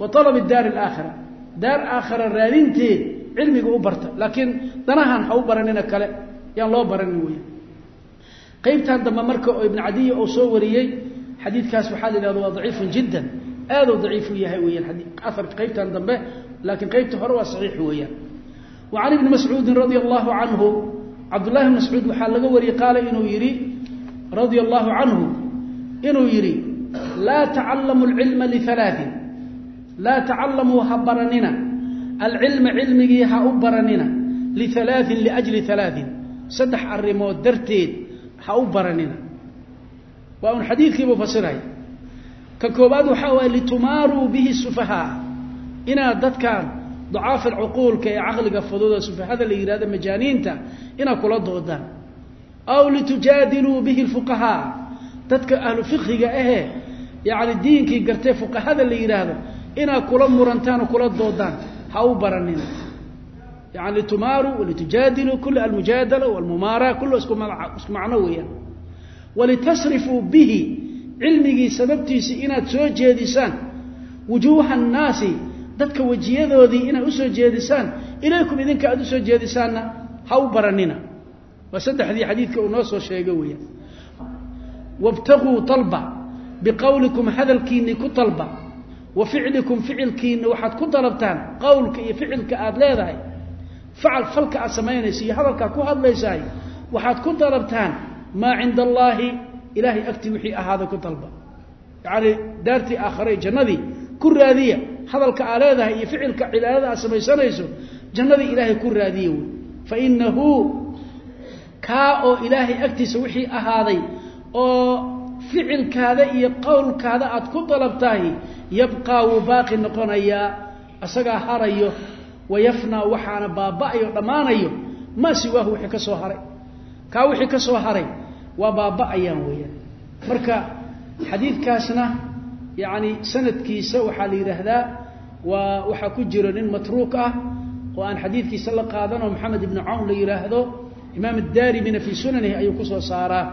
wa alabi daari alaakhira daar aakhira raadinteed cilmiga u barta laakiin danahan ha u baranina kale yaan loo baranin wey qaybtan dambe marka oo ibn cadiya uu soo wariyey xadiidkaas waxaa la yidhahda waa daciifun jiddan aaduu daciifu yahay weeyaan aarka qaybtan dambe laakiin qaybta hore waa saxiix weeyaan wa can ibni mascuudin radia allahu canhu cabdullahi bn mascuud waxaa laga wariyey qaala inuu yidhi radia allahu canhu inuu yidhi laa tacallamu alcilma lialaain laa tacallamuu ha baranina. Alcilma cilmigii ha u baranina. Lialaain liajli alaain saddex arrimood darteed ha u baranina. Waa un xadiidkiibuu fasiray ka koobaad waxaa waaya litumaaruu bihi sufahaa. Inaad dadkan dacaafa alcuquulka ee caqliga fudud oo sufahada la yihahdo majaaniinta inaad kula doodaan. Aw litujaadiluu bihi lfuqahaa dadka ahlu fiqhiga ahee yacni diinkii gartee fuqahada la yidhaahdo inaad kula murantaan oo kula doodaan ha u baranina yani litumaaruu walitujaadiluu kul almujaadala walmumaara kullo isku macno weeyaan. Walitasrifuu bihi cilmigii sababtiisii inaad soo jeedisaan wujuuha annaasi dadka wejiyadoodii inaad u soo jeedisaan ilaykum idinka aad u soo jeedisaanna ha u baranina waa saddexdii xadiidka uu noo soo sheega weeyaan wabtaguu talba biqowlikum hadalkiinni ku talba wa ficlikum ficilkiinna waxaad ku dalabtaan qowlka iyo ficilka aad leedahay. Facal falka aad samaynaysa iyo hadalkaa ku hadlaysahay waxaad ku dalabtaan maa cinda allaahi ilaahay agtii wixii ahaaday ku dalba. Yacni daartii aakhare jannadii ku raadiya hadalka aa leedahay iyo ficilka cibaadada aad samaysanayso jannadii ilaahay ku raadiya wey. Fa inahu kaa oo ilaahay agtiisa oo ficilkaada iyo qowlkaada aad ku dalabtahay yabqaa wuu baaqi noqonayaa isagaa harayo wayafnaa waxaana baaba'ayo dhammaanayo maa siwaahu wixii ka soo haray. Kaa wixii ka soo haray waa baaba'ayaan weeyaan. Marka xadiidkaasna yacni sanadkiisa waxaa la yidhaahdaa waa waxaa ku jiro nin matruuk ah oo aan xadiidkiisa la qaadanoo maxamed ibnu cawn la yidhaahdo imaam adaarimina fii sunanihi ayuu ku soo saaraa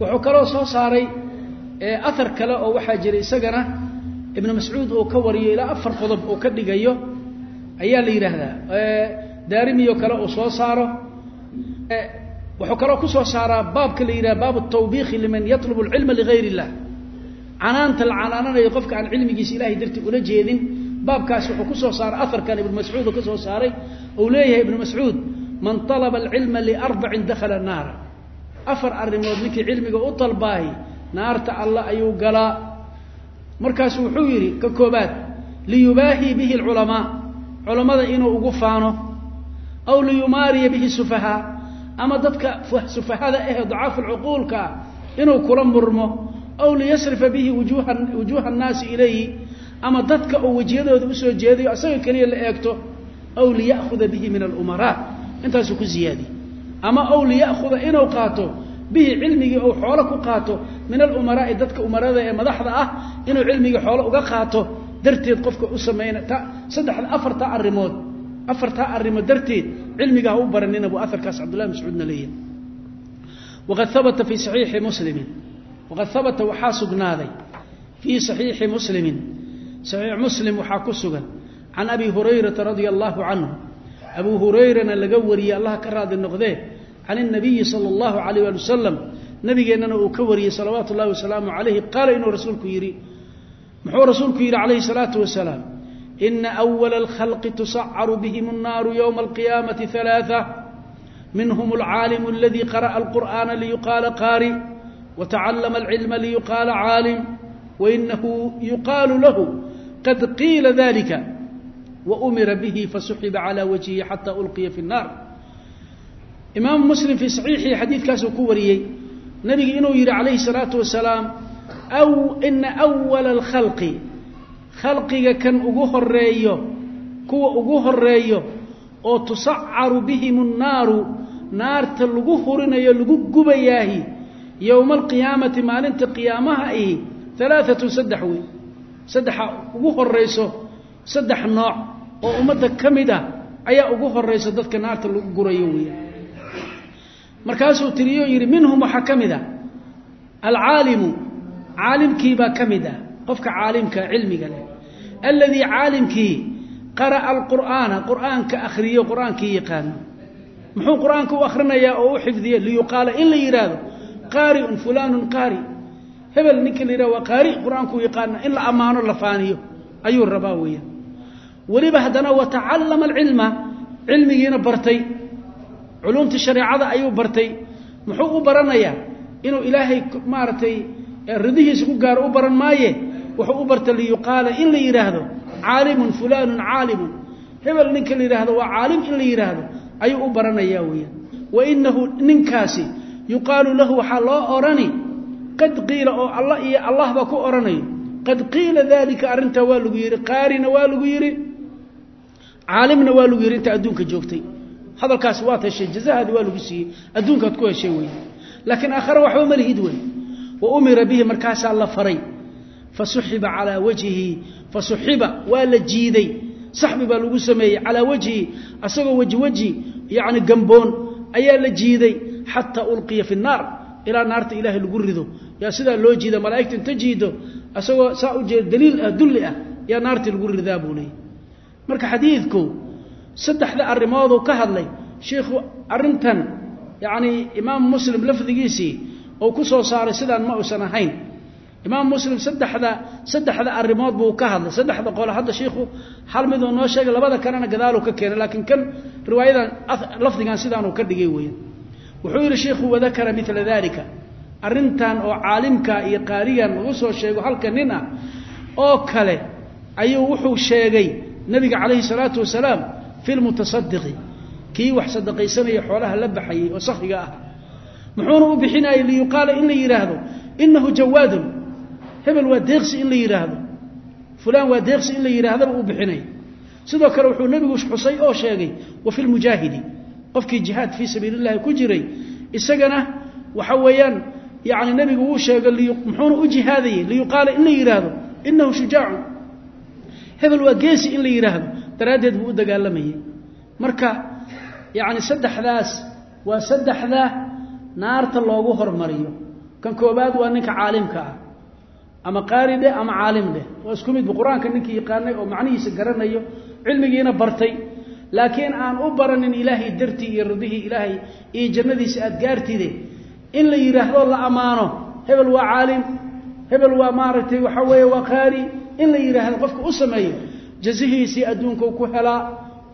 wuxuu kaloo soo saaray aar kale oo waxaa jira isagana ibnu mascuud uu ka wariyo ilaa afar qodob uu ka dhigayo ayaa la yidhaahdaa. Daarimiyo kale uu soo saaro. Wuxuu kaloo ku soo saaraa baabka la yidhaha baabu tawbiikhi liman yatlubu alcilma ligayr illah canaanta la canaananayo qofka aan cilmigiisa ilahay dartii ula jeedin baabkaas wuxuu ku soo saaray aarkan ibnu mascuud uu ka soo saaray. Uu leeyahay ibnu mascuud man alaba alcilma liarbacin dakhala naara afar arrimood ninkii cilmiga u dalbaahi naarta alla ayuu galaa. Markaasu wuxuu yidhi ka koobaad liyubaahii bihi alculamaa culammada inuu ugu faano aw liyumaariya bihi sufahaa ama dadka sufahada ahee dacaafu ah inuu kula murmo aw liyasrifa bihi wujuha wujuuha annaasi ilayhi ama dadka uu wejiyadooda u soo jeedayo isaga keliya la eegto aw liya'huda bihi min alumaraa intaasuu ku ziyaadiyey ama aw liya'huda inuu qaato bihi cilmigii ou xoolo ku qaato min alumaraa'i dadka umarada ee madaxda ah inuu cilmigii xoolo uga qaato darteed qofka u samayna saddexda afartaa arrimood afartaa arrimood darteed cilmiga u baranina buu aarkaas cabdullahi mascuudna leeyahay. Waqad habata fii saxiixi muslimin waqad habata waxaa sugnaaday fii saxiixi muslimin saxiix muslim waxaa ku sugan can abi hurayrata radia allaahu canhu abuu hurayrana laga wariyey allah ka raadi noqdee can الnabiyi salى اllahu alayh ali wasalam nabigeennana uu ka wariyey salawaatu اllahi wasalaamu calayhi qaala inuu rasuulku yidhi muxuu rasuulku yidhi calayhi الsalaatu wasalaam ina أwala اlkhalqi tusacaru bihim الnaaru ywma اlqiyaamati ثalaaثة minhm اlcaalimu اladii qara'a اlqur'ana liyuqaala qaari watacallama اlcilma liyuqaala caalim wainahu yuqaalu lahu qad qiila dalika waumira bihi fasuxiba calى wajhihi xata ulqiya fi الnar imaamu muslim fii saxiixii xadiidkaasuu ku wariyey nabigu inuu yidhi calayhi salaatu wasalaam aw ina awala alkhalqi khalqiga kan ugu horeeyo kuwa ugu horeeyo oo tusacaru bihim annaaru naarta lagu hurinayo lagu gubayaahi yowma alqiyaamati maalinta qiyaamaha ihi alaaatun saddex wey saddexa ugu horayso saddex nooc oo ummadda ka mid ah ayaa ugu horayso dadka naarta lagu gurayo wey markaasuu tiriyo yidhi minhum waxaa ka mid a alcaalimu caalimkiibaa ka mid ah qofka caalimka cilmiga leh alladii caalimkii qara'a alqur'aana qur'aanka akhriyo qur'aankii yaqaano. Muxuu qur'aanka u akhrinayaa oo u xifdiya? Liyuqaala in la yidhaahdo qaari'un fulaanun qaari. Hebel ninka la yidhaha waa qaari qur'aankuu yaqaana in la ammaano la faaniyo. Ayuu rabaa weeyaan weliba haddana watacallama alcilma cilmigiina bartay culumtii shareecada ayuu bartay. Muxuu u baranayaa inuu ilaahay maaragtay ridihiisa ku gaaro u baran maaye? Wuxuu u barta liyuqaala in la yidhaahdo caalimun fulaanun caalimun. Hebel ninka la yidhaahdo waa caalim in la yidhaahdo ayuu u baranayaa weeyaan. Wa inahu ninkaasi yuqaalu lahu waxaa loo odhani qad qiila oo allah iyo allahba ku odhanayo qad qiila daalika arrintaa waa lagu yidhi qaarina waa lagu yidhi caalimna waa lagu yidhi inta adduunka joogtay. Hadalkaasi waad heshay jazahaadi waa lagu siiyey. Adduunkaad ku heshay wey laakiin aakhare waxba ma lihid wey wa umira bihi markaasaa la faray. Fasuxiba calaa wajhihi. Fasuxiba waa la jiiday. Saxbi baa lagu sameeyey. Calaa wajhihi asagoo weji weji yacni gamboon ayaa la jiiday. Xataa ulqiya fi nnaar ilaa naarta ilaahay lagu rido. Yaa sidaa loo jiida malaa'igta inta jiido asagoo saa u jeeda daliil ah ah yaa naartii lagu ridaa buu leeyay marka xadiidku saddexda arrimooduu ka hadlay sheikhu arrintan yacnii imaam muslim lafdigiisii uu ku soo saaray sidaan ma uusan ahayn. Imaam muslim saddexda saddexda arrimood buu ka hadlay. Saddexda qole hadda shiikhu hal miduu noo sheegay labada kalena gadaaluu ka keenay laakiin kan riwaayadan lafdigan sidaanuu ka dhigay weeyaan wuxuu yidhi sheikhu wadakara mila dalika arrintan oo caalimka iyo qaarigan lagu soo sheego halka nin ah oo kale ayuu wuxuu sheegay nabiga calayhi salaatu wasalaam fi kii wax sadaqaysanaya xoolaha la baxayay oo sakhiga ah. Muxuuna u bixinayay liyuqaala in la yidhaahdo inahu jawaadun. Hebel waa deeqsi in la yidhaahdo fulaan waa deeqsi in la yidhaahdaba uu bixinaya sidoo kale wuxuu nebigu xusay oo sheegay wa fi lmujaahidi qofkii jihaad fii sabiili llahi ku jiray. Isagana waxa weeyaan yani nebigu wuu sheegay muxuuna u jihaadayay liyuqaala in la yidhaahdo inahu shujaacun hebel waa geesi in la yidhaahdo daraaddeed buu u dagaalamayay marka yacni saddexdaas waa saddexda naarta loogu hormariyo. Kan koobaad waa ninka caalimka ah. Ama qaari dheh ama caalim dheh waa isku midba qur'aanka ninkii yaqaanay oo macnihiisa garanayo cilmigiina bartay. Laakiin aan u baranin ilaahay dartii iyo ridihii ilaahay iyo jannadiisa aad gaartide in la yidhaahdo la ammaano hebel waa caalim hebel waa maaragtay waxa weeye waa qaari in la yidhaahdo qofka u sameeyo jazihiisii adduunkau ku helaa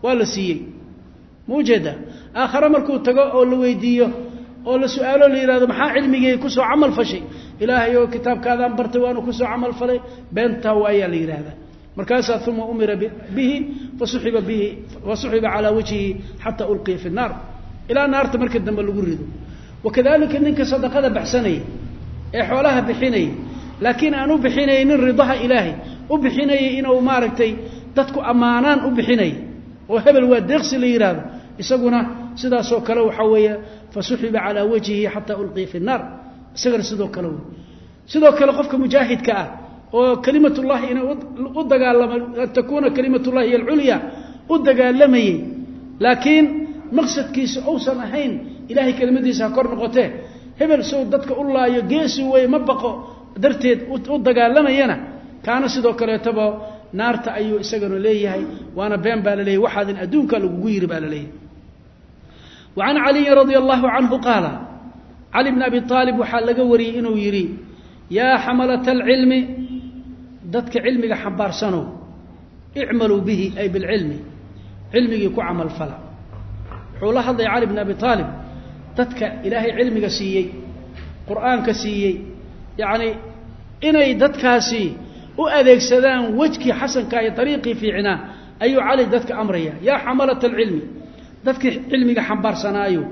waa la siiyey. Ma ujeeda aakhare markuu tago oo la weydiiyo oo la su'aalo la yidhahdo maxaa cilmigii ku soo camal fashay? Ilaahay oo kitaabkaadaan bartay waanu ku soo camal falay? Beentaa waayaa la yidhaahdaa. Markaasaa uma umira bihi fasuxiba bihi fasuxiba calaa wajhihi xataa ulqiya fi nnaar ilaa naarta marka dambe lagu rido. Wakadalika ninka sadaqada baxsanaya ee xoolaha bixinaya laakiin aan u bixinaynin ridaha ilaahay u bixinayay inuu maaragtay dadku ammaanaan u bixinaya oo hebel waa deeqsi la yidhaahdo isaguna sidaasoo kale waxaa weeye fasuxiba calaa wajhihi xataa ulqiya fi nnaar. Isagana sidoo kale wey. Sidoo kale qofka mujaahidka ah oo kelimatullahi inay u dagaalama an takuuna kelimatullahi hiy alculya u dagaalamayey laakiin maqsadkiisa uusan ahayn ilahay kelimadiisa ha kor noqotee. Hebel sow dadka u laayo geesi wey ma baqo darteed u dagaalamayana kaana sidoo kaleetaba naarta ayuu isagana leeyahay waana been baa laleeyahy waxaadin adduunka lagugu yiri baa la leeyahay wa can caliyin radia allahu canhu qaala cali bn abi aalib waxaa laga wariyey inuu yidhi yaa xamalata alcilmi dadka cilmiga xambaarsanow icmaluu bihi ay bilcilmi cilmigii ku camalfala wuxuu la hadlaya cali bn abi aalib dadka ilaahay cilmiga siiyey qur'aanka siiyey yacni inay dadkaasi u adeegsadaan wejkii xasanka iyo ariiqii fiicnaa ayuu cali dadka amraya. Yaa xamalata alcilmi dadkii cilmiga xambaarsanaayo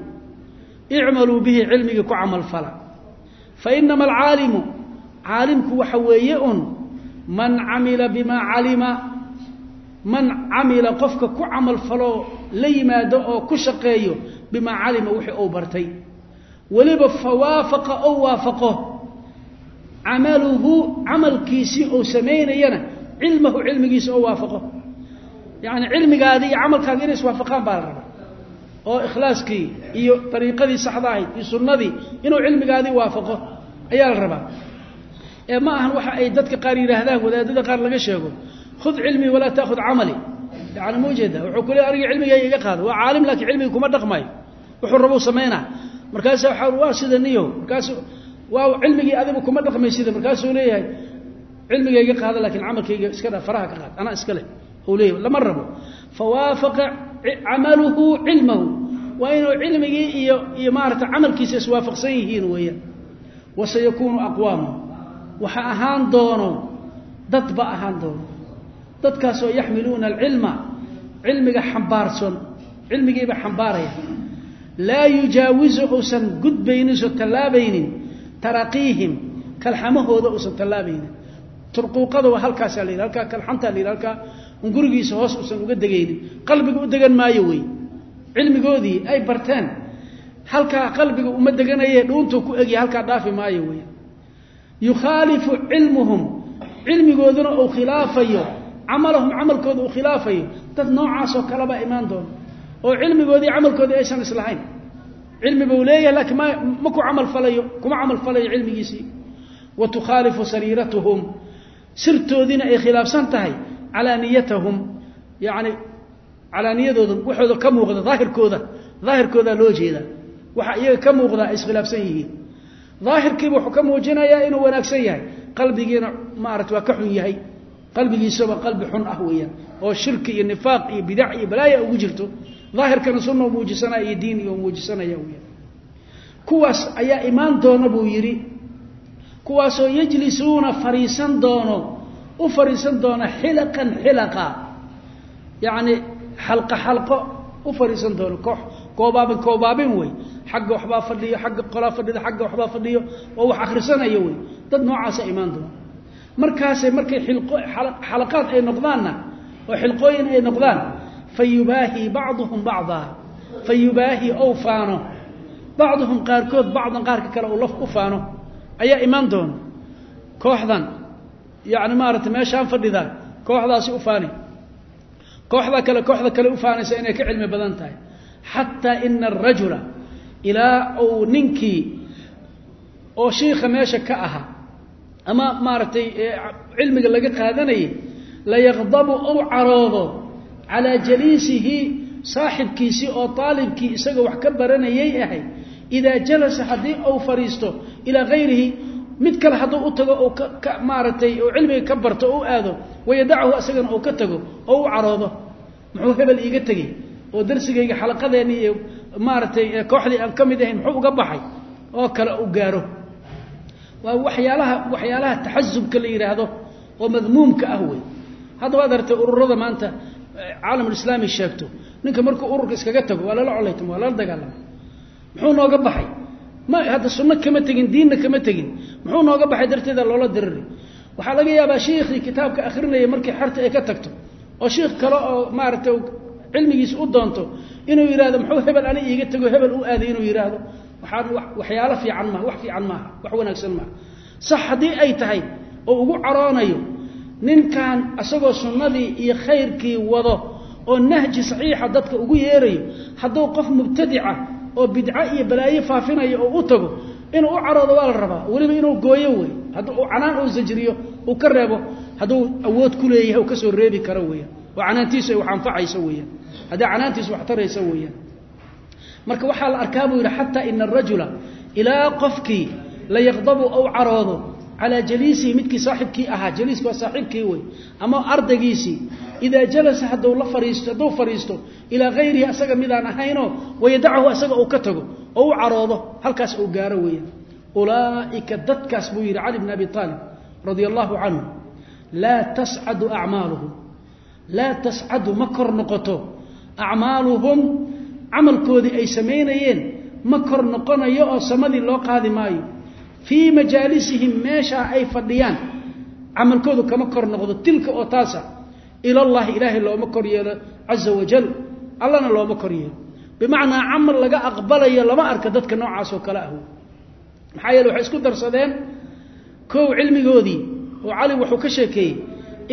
icmaluu bihi cilmigii ku camalfala fa inama alcaalimu caalimku waxa weeye un man camila bimaa calima man camila qofka ku camalfaloo la yimaado oo ku shaqeeyo bimaa calima wixii uu bartay. Weliba fawaafaqa ou waafaqo camaluhu camalkiisii ou samaynayana cilmahu cilmigiisa oo waafaqo. Yacni cilmigaadii iyo camalkaadi inay iswaafaqaan baa la rabaa. Oo ikhlaaskii iyo dariiqadii saxda ahayd iyo sunnadii inuu cilmigaadii waafaqo ayaa la rabaa. Ee ma ahan waxa ay dadka qaar yidhaahdaan wadaadada qaar laga sheego khud cilmii walaa taakhud camali. Yani ma ujeeda wuxuu ku le aniga iga qaada waa caalim laakiin cilmigi kuma dhaqmayo wuxuu rabou samaynaa. Markaasa waa waa sida niyo waa cilmigii adigu kuma dhaqmaysida markaasuu leeyahay. Cilmigayga qaada laakiin camalkayga iska dha faraha ka qaad. Anaa iska leh. Uu leeyahay lama rabo. Fawaafaqa camaluhu cilmahu. Waa inuu cilmigii iyo iyo maarata camalkiisa iswaafaqsan yihiin weeyaan. Wasayakuunu aqwaamu. Waxa ahaan doono. Dad ba ahaan doono. Dadkaasoo yaxmiluuna alcilma. Cilmiga xambaarsan. Cilmigiiba xambaaraya. Laa yujaawizu uusan gudbaynin soo tallaabaynin taraqiihim kalxamahooda uusan tallaabaynin turquuqada waa halkaasaa la halkaa kalxantaa la halkaa un hoos uusan uga degaynin. Qalbiga u degan maayo wey. Cilmigoodii ay barteen halkaa qalbiga uma deganaye dhuuntuu ku egya halkaa dhaafi maayo wey. Yukhaalifu cilmuhum cilmigooduna uu khilaafayo camalahum camalkooda uu khilaafayo dad noocaasoo kalebaa imaan doona oo cilmigoodii camalkoodii aysan islahayn cilmi buu leeyahay laakiin ma ma ku camal falayo kuma camal falayo cilmigiisii. Wa tukhaalifu sariiratuhum sirtoodiina ay khilaafsan tahay calaaniyatahum yacni calaaniyadooda waxooda ka muuqda daahirkooda daahirkoodaa loo jeedaa waxa iyaga ka muuqdaa iskhilaafsan yihiin. Daahirkiiba wuxuu ka muujinayaa inuu wanaagsan yahay. Qalbigiina maarata waa ka xun yahay. Qalbigiisaba qalbi xun ah weeyaan. Oo shirki iyo nifaaq iyo bidac iyo balaaya ugu jirto daahirkana sunna muujisanaya iyo diin iyo muujisanaya weyaan kuwaas ayaa imaan doona buu yidhi. Kuwaasoo yajlisuuna fariisan doono u fariisan doona xilaqan xilaqa. Yacni xalqa xalqo u fariisan doono koox. Koobaabin koobaabin wey. Xagga waxbaa fadhiyo xagga qolaa fadhida xagga waxbaa fadhiyo oo wax akhrisanaya wey. Dad noocaasa imaan doona. Markaasay markay xalaqaad ay noqdaanna oo xilqooyin ay noqdaan fa yubaahii bacduhum bacdaa fa yubaahii ou faano bacduhum qaarkood bacdan qaarka kale uu laf u faano ayaa imaan doona kooxdan yacni maaragtay meeshaan fadhidaa kooxdaasi u faani kooxda kale kooxda kale u faanaysa inay ka cilmi badan tahay xataa ina arajula ilaa uu ninkii oo shiikha meesha ka ahaa ama maaragtay cilmiga laga qaadanayay layaqdabu ou calaa jaliisihi saaxibkiisii oo aalibkii isaga wax ka baranayay ahay idaa jalasa haddii uu fadhiisto ilaa hayrihi mid kale hadduu u tago oo ka maaragtay oo cilmiga ka barto oo aado wayadachu isagana uu ka tago oo u caroodo muxuu hebel iiga tegey oo darsigayga xalaqadeenni iyo maaragtay kooxdii aan ka mid ahayn muxuu uga baxay oo kale u gaaro. Waa waxyaalaha waxyaalaha taxasubka la yidhaahdo oo madmuumka ah wey. Hadda waad artay ururada maanta caalamulislaami sheegto ninka markuu ururka iskaga tago waa lala colaytama waa lala dagaalama muxuu nooga baxay? Ma hadda sunno kama tegin diinna kama tegin. Muxuu nooga baxay darteeda loola dirari waxaa laga yaabaa shiikhii kitaabka akhrinaya markii xerta ay ka tagto oo shiikh kale oo maaragtay cilmigiisa u doonto inuu yidhahdo muxuu hebel ani iiga tego hebel u aaday inuu yidhaahdo waxaan waxyaalo fiican maaha wax fiican maaha wax wanaagsan maaha. Sax haddii ay tahay oo ugu caroonayo ninkan isagoo sunnadii iyo khayrkii wado oo nahji saxiixa dadka ugu yeerayo hadduu qof mubtadica oo bidco iyo balaayo faafinayo oo u tago inuu u caroodo waa la rabaa. Weliba inuu gooyo wey. Haddii uu canaan uu zajriyo uu ka reebo hadduu awood ku leeyahay uu ka soo reebi karo weeyaan. Oo canaantiisu ay wax anfacayso weeyaan. Haddii canaantiisu wax taraysa weeyaan. Marka waxaa la arkaa buu yidhi xataa ina arajula ilaa qofkii la yaqdabu ou caroodo calaa jaliisihi midkii saaxibkii ahaa jaliiska waa saaxiibkii wey ama ardaygiisii idaa jalasa hadduu la fariisto hadduu fadhiisto ilaa hayrihi asaga midaan ahaynoo wayadachu asaga uu ka tago oo u caroodo halkaas uu gaaro weeyaan. Ulaa'ika dadkaas buu yidhi cali bn abi aalib radia allahu canhu laa tascadu acmaaluhum laa tascadu ma kor noqoto acmaaluhum camalkoodii ay samaynayeen ma kor noqonayo oo samadii loo qaadi maayo fii majaalisihim meeshaa ay fadhiyaan. Camalkoodu kama kor noqdo tilka oo taasa ilallahi ilaahay looma kor yeelo caza wajal allana looma kor yeelo. Bimacnaa camal laga aqbalayo lama arka dadka noocaasoo kale ah maxaa yeele waxay isku darsadeen kow cilmigoodii oo cali wuxuu ka sheekeeyey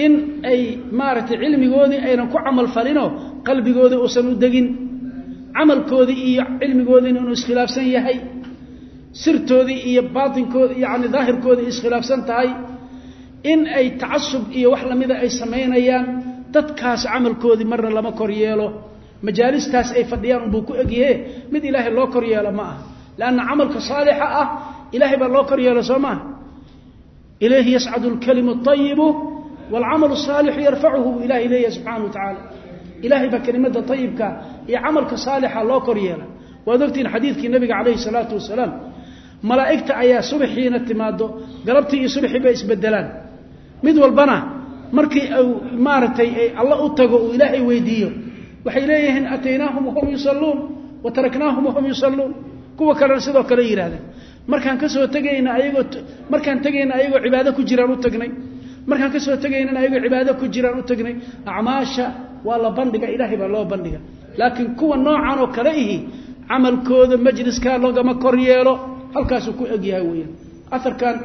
in ay maaragtay cilmigoodii aynan ku camal falinoo qalbigoodii uusan u degin camalkoodii iyo cilmigoodiina inuu iskhilaafsan yahay sirtoodii iyo baatinkooda yani daahirkooda iskhilaafsan tahay in ay tacasub iyo wax lamida ay samaynayaan dadkaas camalkoodii marna lama kor yeelo. Majaalistaas ay fadhiyaan unbuu ku egyahe mid ilaahay loo kor yeelo ma ah lanna camalka saalixa ah ilahay baa loo kor yeelo soo maaha ilayhi yascadu lkalimu ayibu waalcamalu saalixu yarfacuhu buu ilahay leeyahay subxaana wa tacaala ilahay baa kelimada ayibka iyo camalka saalixa loo kor yeela. Waad ogtihiin xadiidkii nabiga calayhi salaatu wasalaam malaa'igta ayaa subaxiina timaado galabtii iyo subaxii bay isbedelaan mid walbana markii uu maaragtay alla u tago uu ilaahay weydiiyo waxay leeyihiin ataynaahum wahum yusalluun wa wahum yusalluun. Kuwa kalena sidoo kale yidhahdeen markaan ka soo tegayna ayagoo markaan tegayna ayagoo cibaado ku jiraan u tagnay. Markaan ka soo tegaynana ayagoo cibaado ku jiraan u tagnay. Acmaasha waa la bandhiga ilaahay baa loo bandhiga. Laakiin kuwa noocan oo kale ihi camalkooda majliskaa loogama kor yeelo halkaasuu ku egyahay weyaan aarkan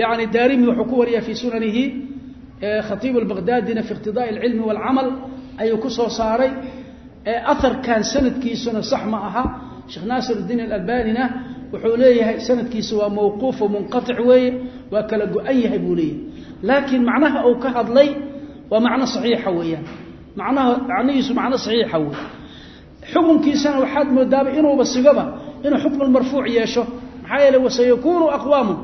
yani daarimi wuxuu ku wariyaa fii sunanihi khatiib albaqdaadina fi iqtidaai alcilmi waalcamal ayuu ku soo saaray. Aarkan sanadkiisuna sax ma aha. Sheekh naasir اdiin alalbanina wuxuu leeyahay sanadkiisa waa mawquufo munqaطic weeye waa kala go-an yahay buu leeyahay. Laakiin macnaha uu ka hadlay waa macno saxiixa weeyaan. Manaha macnihiisu macno saxiixa wey xukunkiisana waxaad moodaaba inuuba sigoba inuu xukmu marfuuc yeesho maxaa yeele wasayakunu aqwaamun.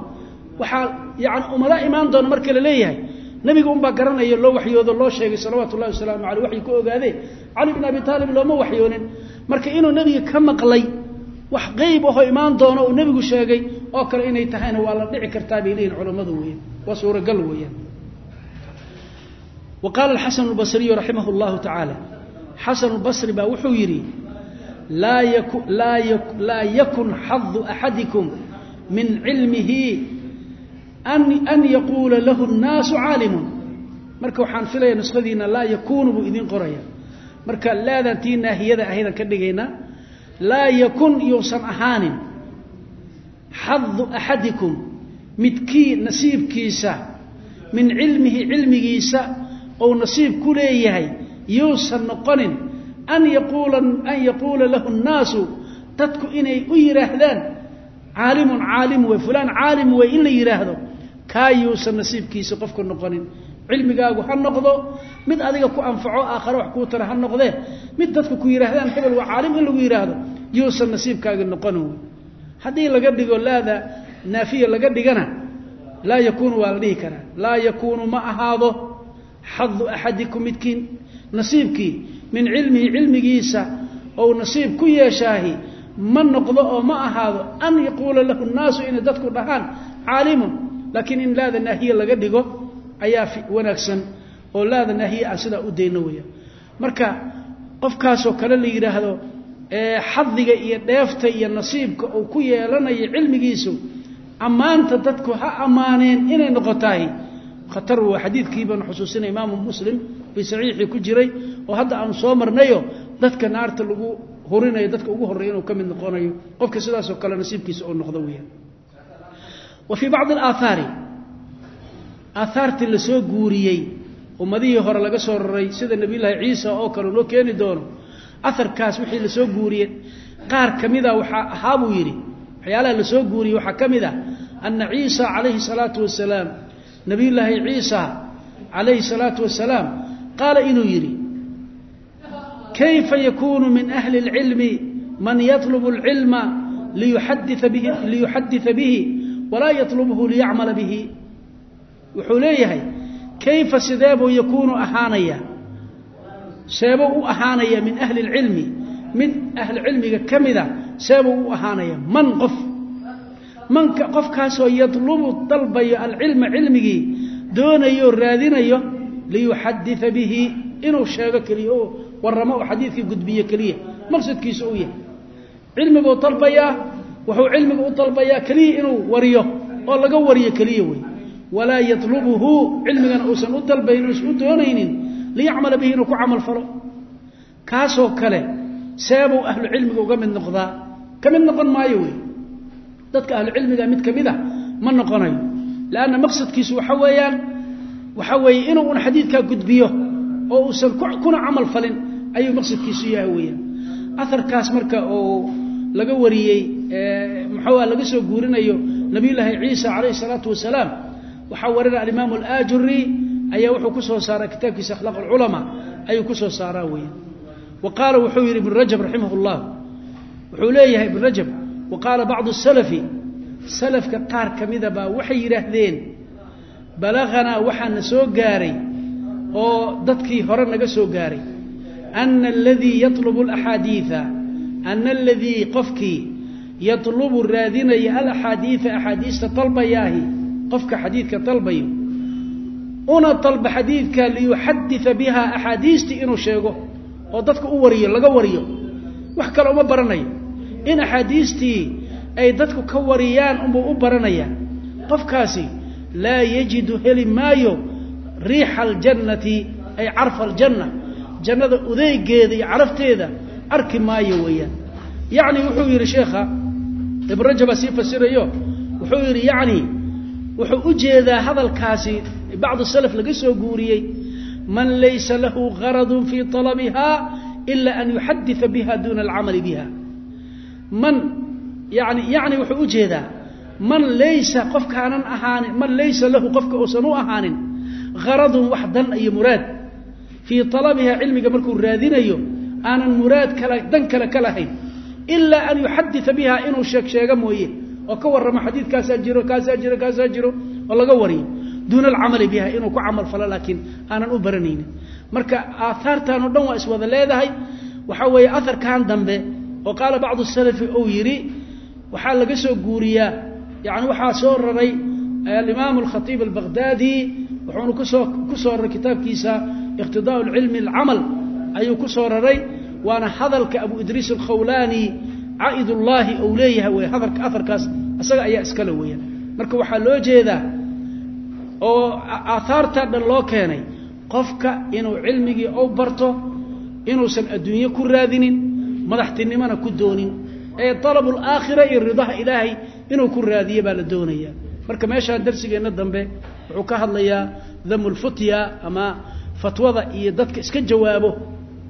Waxaa yani umala imaan doona marka la leeyahay nabiga unbaa garanaya loo waxyoodo loo sheegay salawaatu wasalaamu aleyh waxay ku ogaadee cali bin abi aalib looma waxyoonin. Marka inuu nebiga ka maqlay wax qeyb ahoo imaan doono uu nebigu sheegay oo kale inay tahayna waa la dhici kartaa bay leeyihiin culammadu weeyaan waa suuragal weeyaan wa qaala alxasan albasriyu raximah llahu tacaala xasan lbasri baa wuxuu yidhi laa yakun xadu axadikum min cilmihi an yaquula lahu الnaasu caalimun marka waxaan filaya nuskhadiina laa yakunu buu idiin qoraya marka laadan tii naahiyada ahaydan ka dhigaynaa laa yakun yuusan ahaanin xadu axadikum midkii nasiibkiisa min cilmihi cilmigiisa ou nasiib ku leeyahay yuusan noqonin an yaquula lahu الnaasu dadku inay u yidhaahdaan caalimun caalim wey fulaan caalim wey in la yidhaahdo kaa yuusan nasiibkiisa qofka noqonin. Cilmigaagu ha noqdo mid adiga ku anfaco aakhare wax kuu tara ha noqdee mid dadku ku yidhaahdaan hebel waa caalim in lagu yidhaahdo yuusan nasiibkaagi noqonin. Haddii laga dhigo laada naafiya laga dhigana laa yakuunu waa la dhihi karaa. Laa yakuunu ma ahaado xadu axadikum midkiin nasiibkii min cilmihi cilmigiisa ou nasiib ku yeeshaahi ma noqdo oo ma ahaado an yaquula lahu nnaasu inay dadku dhahaan caalimun. Laakiin in laada naahiye laga dhigo ayaa wanaagsan oo laada naahiye aan sidaa u dayno weya marka qofkaasoo kale la yidhaahdo xadiga iyo dheefta iyo nasiibka uu ku yeelanayo cilmigiisu ammaanta dadku ha ammaaneen inay noqotahay. Khatar waa xadiidkii baanu xusuusinay imaamu muslim fii saxiixii ku jiray oo hadda aanu soo marnayo dadka naarta lagu hurinayo dadka ugu horreya inuu ka mid noqonayo qofka sidaasoo kale nasiibkiisa oo noqdo weeyaan. Wa fii bacdi alaahaari aahaartii la guuriyey ummadihii hore laga soo raray sida nebiyullaahi ciisa oo kale noo keeni doono aharkaas wixii la guuriyey qaar ka mida waxaa ahaa buu yidhi waxyaalaha la guuriyey waxaa ka mid ah ana ciisa calayhi salaatu wasalaam nebiyullaahi ciisa calayhi salaatu wasalaam qaala inuu yidhi kayfa yakunu min ahli اlcilmi man yaطlb اlcilma liyuxadita bihi walaa yaطlubhu liyacmala bihi wuxuu leeyahay kayfa sideebuu yakuunu ahaanaya seebuu u ahaanaya min ahli اlcilmi mid ahli cilmiga ka mida seebuu u ahaanaya man qof manka qofkaasoo yadlubu dalbayo alcilma cilmigii doonayo raadinayo liyuxadita bihi inuu sheego keliya oo waramo oo xadiidkii gudbiyo keliya maqsadkiisu uu yahay. Cilmiguu dalbayaa wuxuu cilmiga u dalbayaa keliya inuu wariyo oo laga wariyo keliya wey walaa yatlubuhu cilmigana uusan u dalbayn uusan u doonaynin liyacmala bihi inuu ku camal falo. Kaasoo kale seebuu ahlu uga mid noqdaa. Ka mid noqon maayo wey dadka ahlu cilmiga mid ka mid a ma noqonayo. Lanna maqsadkiisu waxa weeyaan waxa weeye inuu un xadiidkaa gudbiyo oo uusan kuna camal falin ayuu maqsadkiisu yahay weeyaan. Aharkaas marka oo laga wariyey muxuua laga soo guurinayo nabiyullaahi ciisa calayhi salaatu wasalaam waxaa warina alimaamu alaajuri ayaa wuxuu ku soo saaraa kitaabkiisa akhlaaq alculamaa ayuu ku soo saaraa weeyaan. Wa qaala wuxuu yidhi ibnu rajab raximah llah wuxuu leeyahay ibnu rajab wa qaala bacdu salafi salafka qaar ka mida baa waxay yidhaahdeen balaqanaa waxaana soo gaaray oo dadkii hore naga soo gaaray. Ana aladii yatlubu alaxaadiida ana aladii qofkii yatlubu raadinaya alaxaadiida axaadiista dalbayaahi qofka xadiidka dalbayo una dalba xadiidka liyuxadida biha axaadiistii inuu sheego oo dadka u wariyo laga wariyo. Wax kale uma baranayo. In axaadiistii ay dadku ka wariyaan unbuu u baranaya. Qofkaasi laa yajidu heli maayo riixa aljannati ay carfa aljanna. Jannada udeygeeda iyo carafteeda arki maayo weeyaan. Yacni wuxuu yidhi sheekha ibn rajaba sii fasirayo wuxuu yidhi yacni wuxuu u jeedaa hadalkaasi bacdu salaf laga soo guuriyey man laysa lahu garadun fii talabiha ila an yuxadida biha duna alcamali biha. Man yani yani wuxuu u jeedaa man laysa qofkaanan ahaanin man laysa lahu qofka uusan u ahaanin garadun wax dan iyo muraad. Fii talabiha cilmiga markuu raadinayo aanan muraad kala dan kale ka lahayn ilaa an yuxadida biha inuu sheeg mooye oo ka warramo xadiidkaasaa jiro kaasaa jiro kaasaa jiro oo laga wariyo. Duuna alcamali biha inuu ku camal falo laakiin aanan u baranaynin. Marka aahaartan o dhan waa iswada leedahay. Waxaa weeye aharkan dambe oo qaala bacdu salafi ou yidhi waxaa laga soo guuriyaa yani waxaa soo raray alimaam alkhatiib albaqhdaadi wuxuuna ku soo ku soo raray kitaabkiisa iqtidaau lcilmi alcamal ayuu ku soo raray waana hadalka abu idriis alkhawlaani caa'idullaahi ou leeyahay wey hadalka aharkaas isaga ayaa iskale weeyaan. Marka waxaa loo jeedaa oo aahaarta dhan loo keenay qofka inuu cilmigii ou barto inuusan adduunye ku raadinin madaxtinimona ku doonin ee talabu alaakhira iyo ridaha ilaahay inuu ku raadiye baa la doonaya. Marka meeshaan darsigeenna dambe wuxuu ka hadlayaa damulfutya ama fatwada iyo dadka iska jawaabo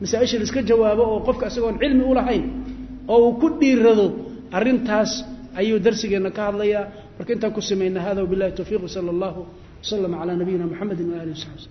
masaa-isha la iska jawaabo oo qofka isagoon cilmi u lahayn oo uu ku dhiirado arrintaas ayuu darsigeenna ka hadlayaa. Marka intaan ku samayna hada wabilahi towfiiq sala allahu waslama calaa nabiyina mxamedi waali wasaxbi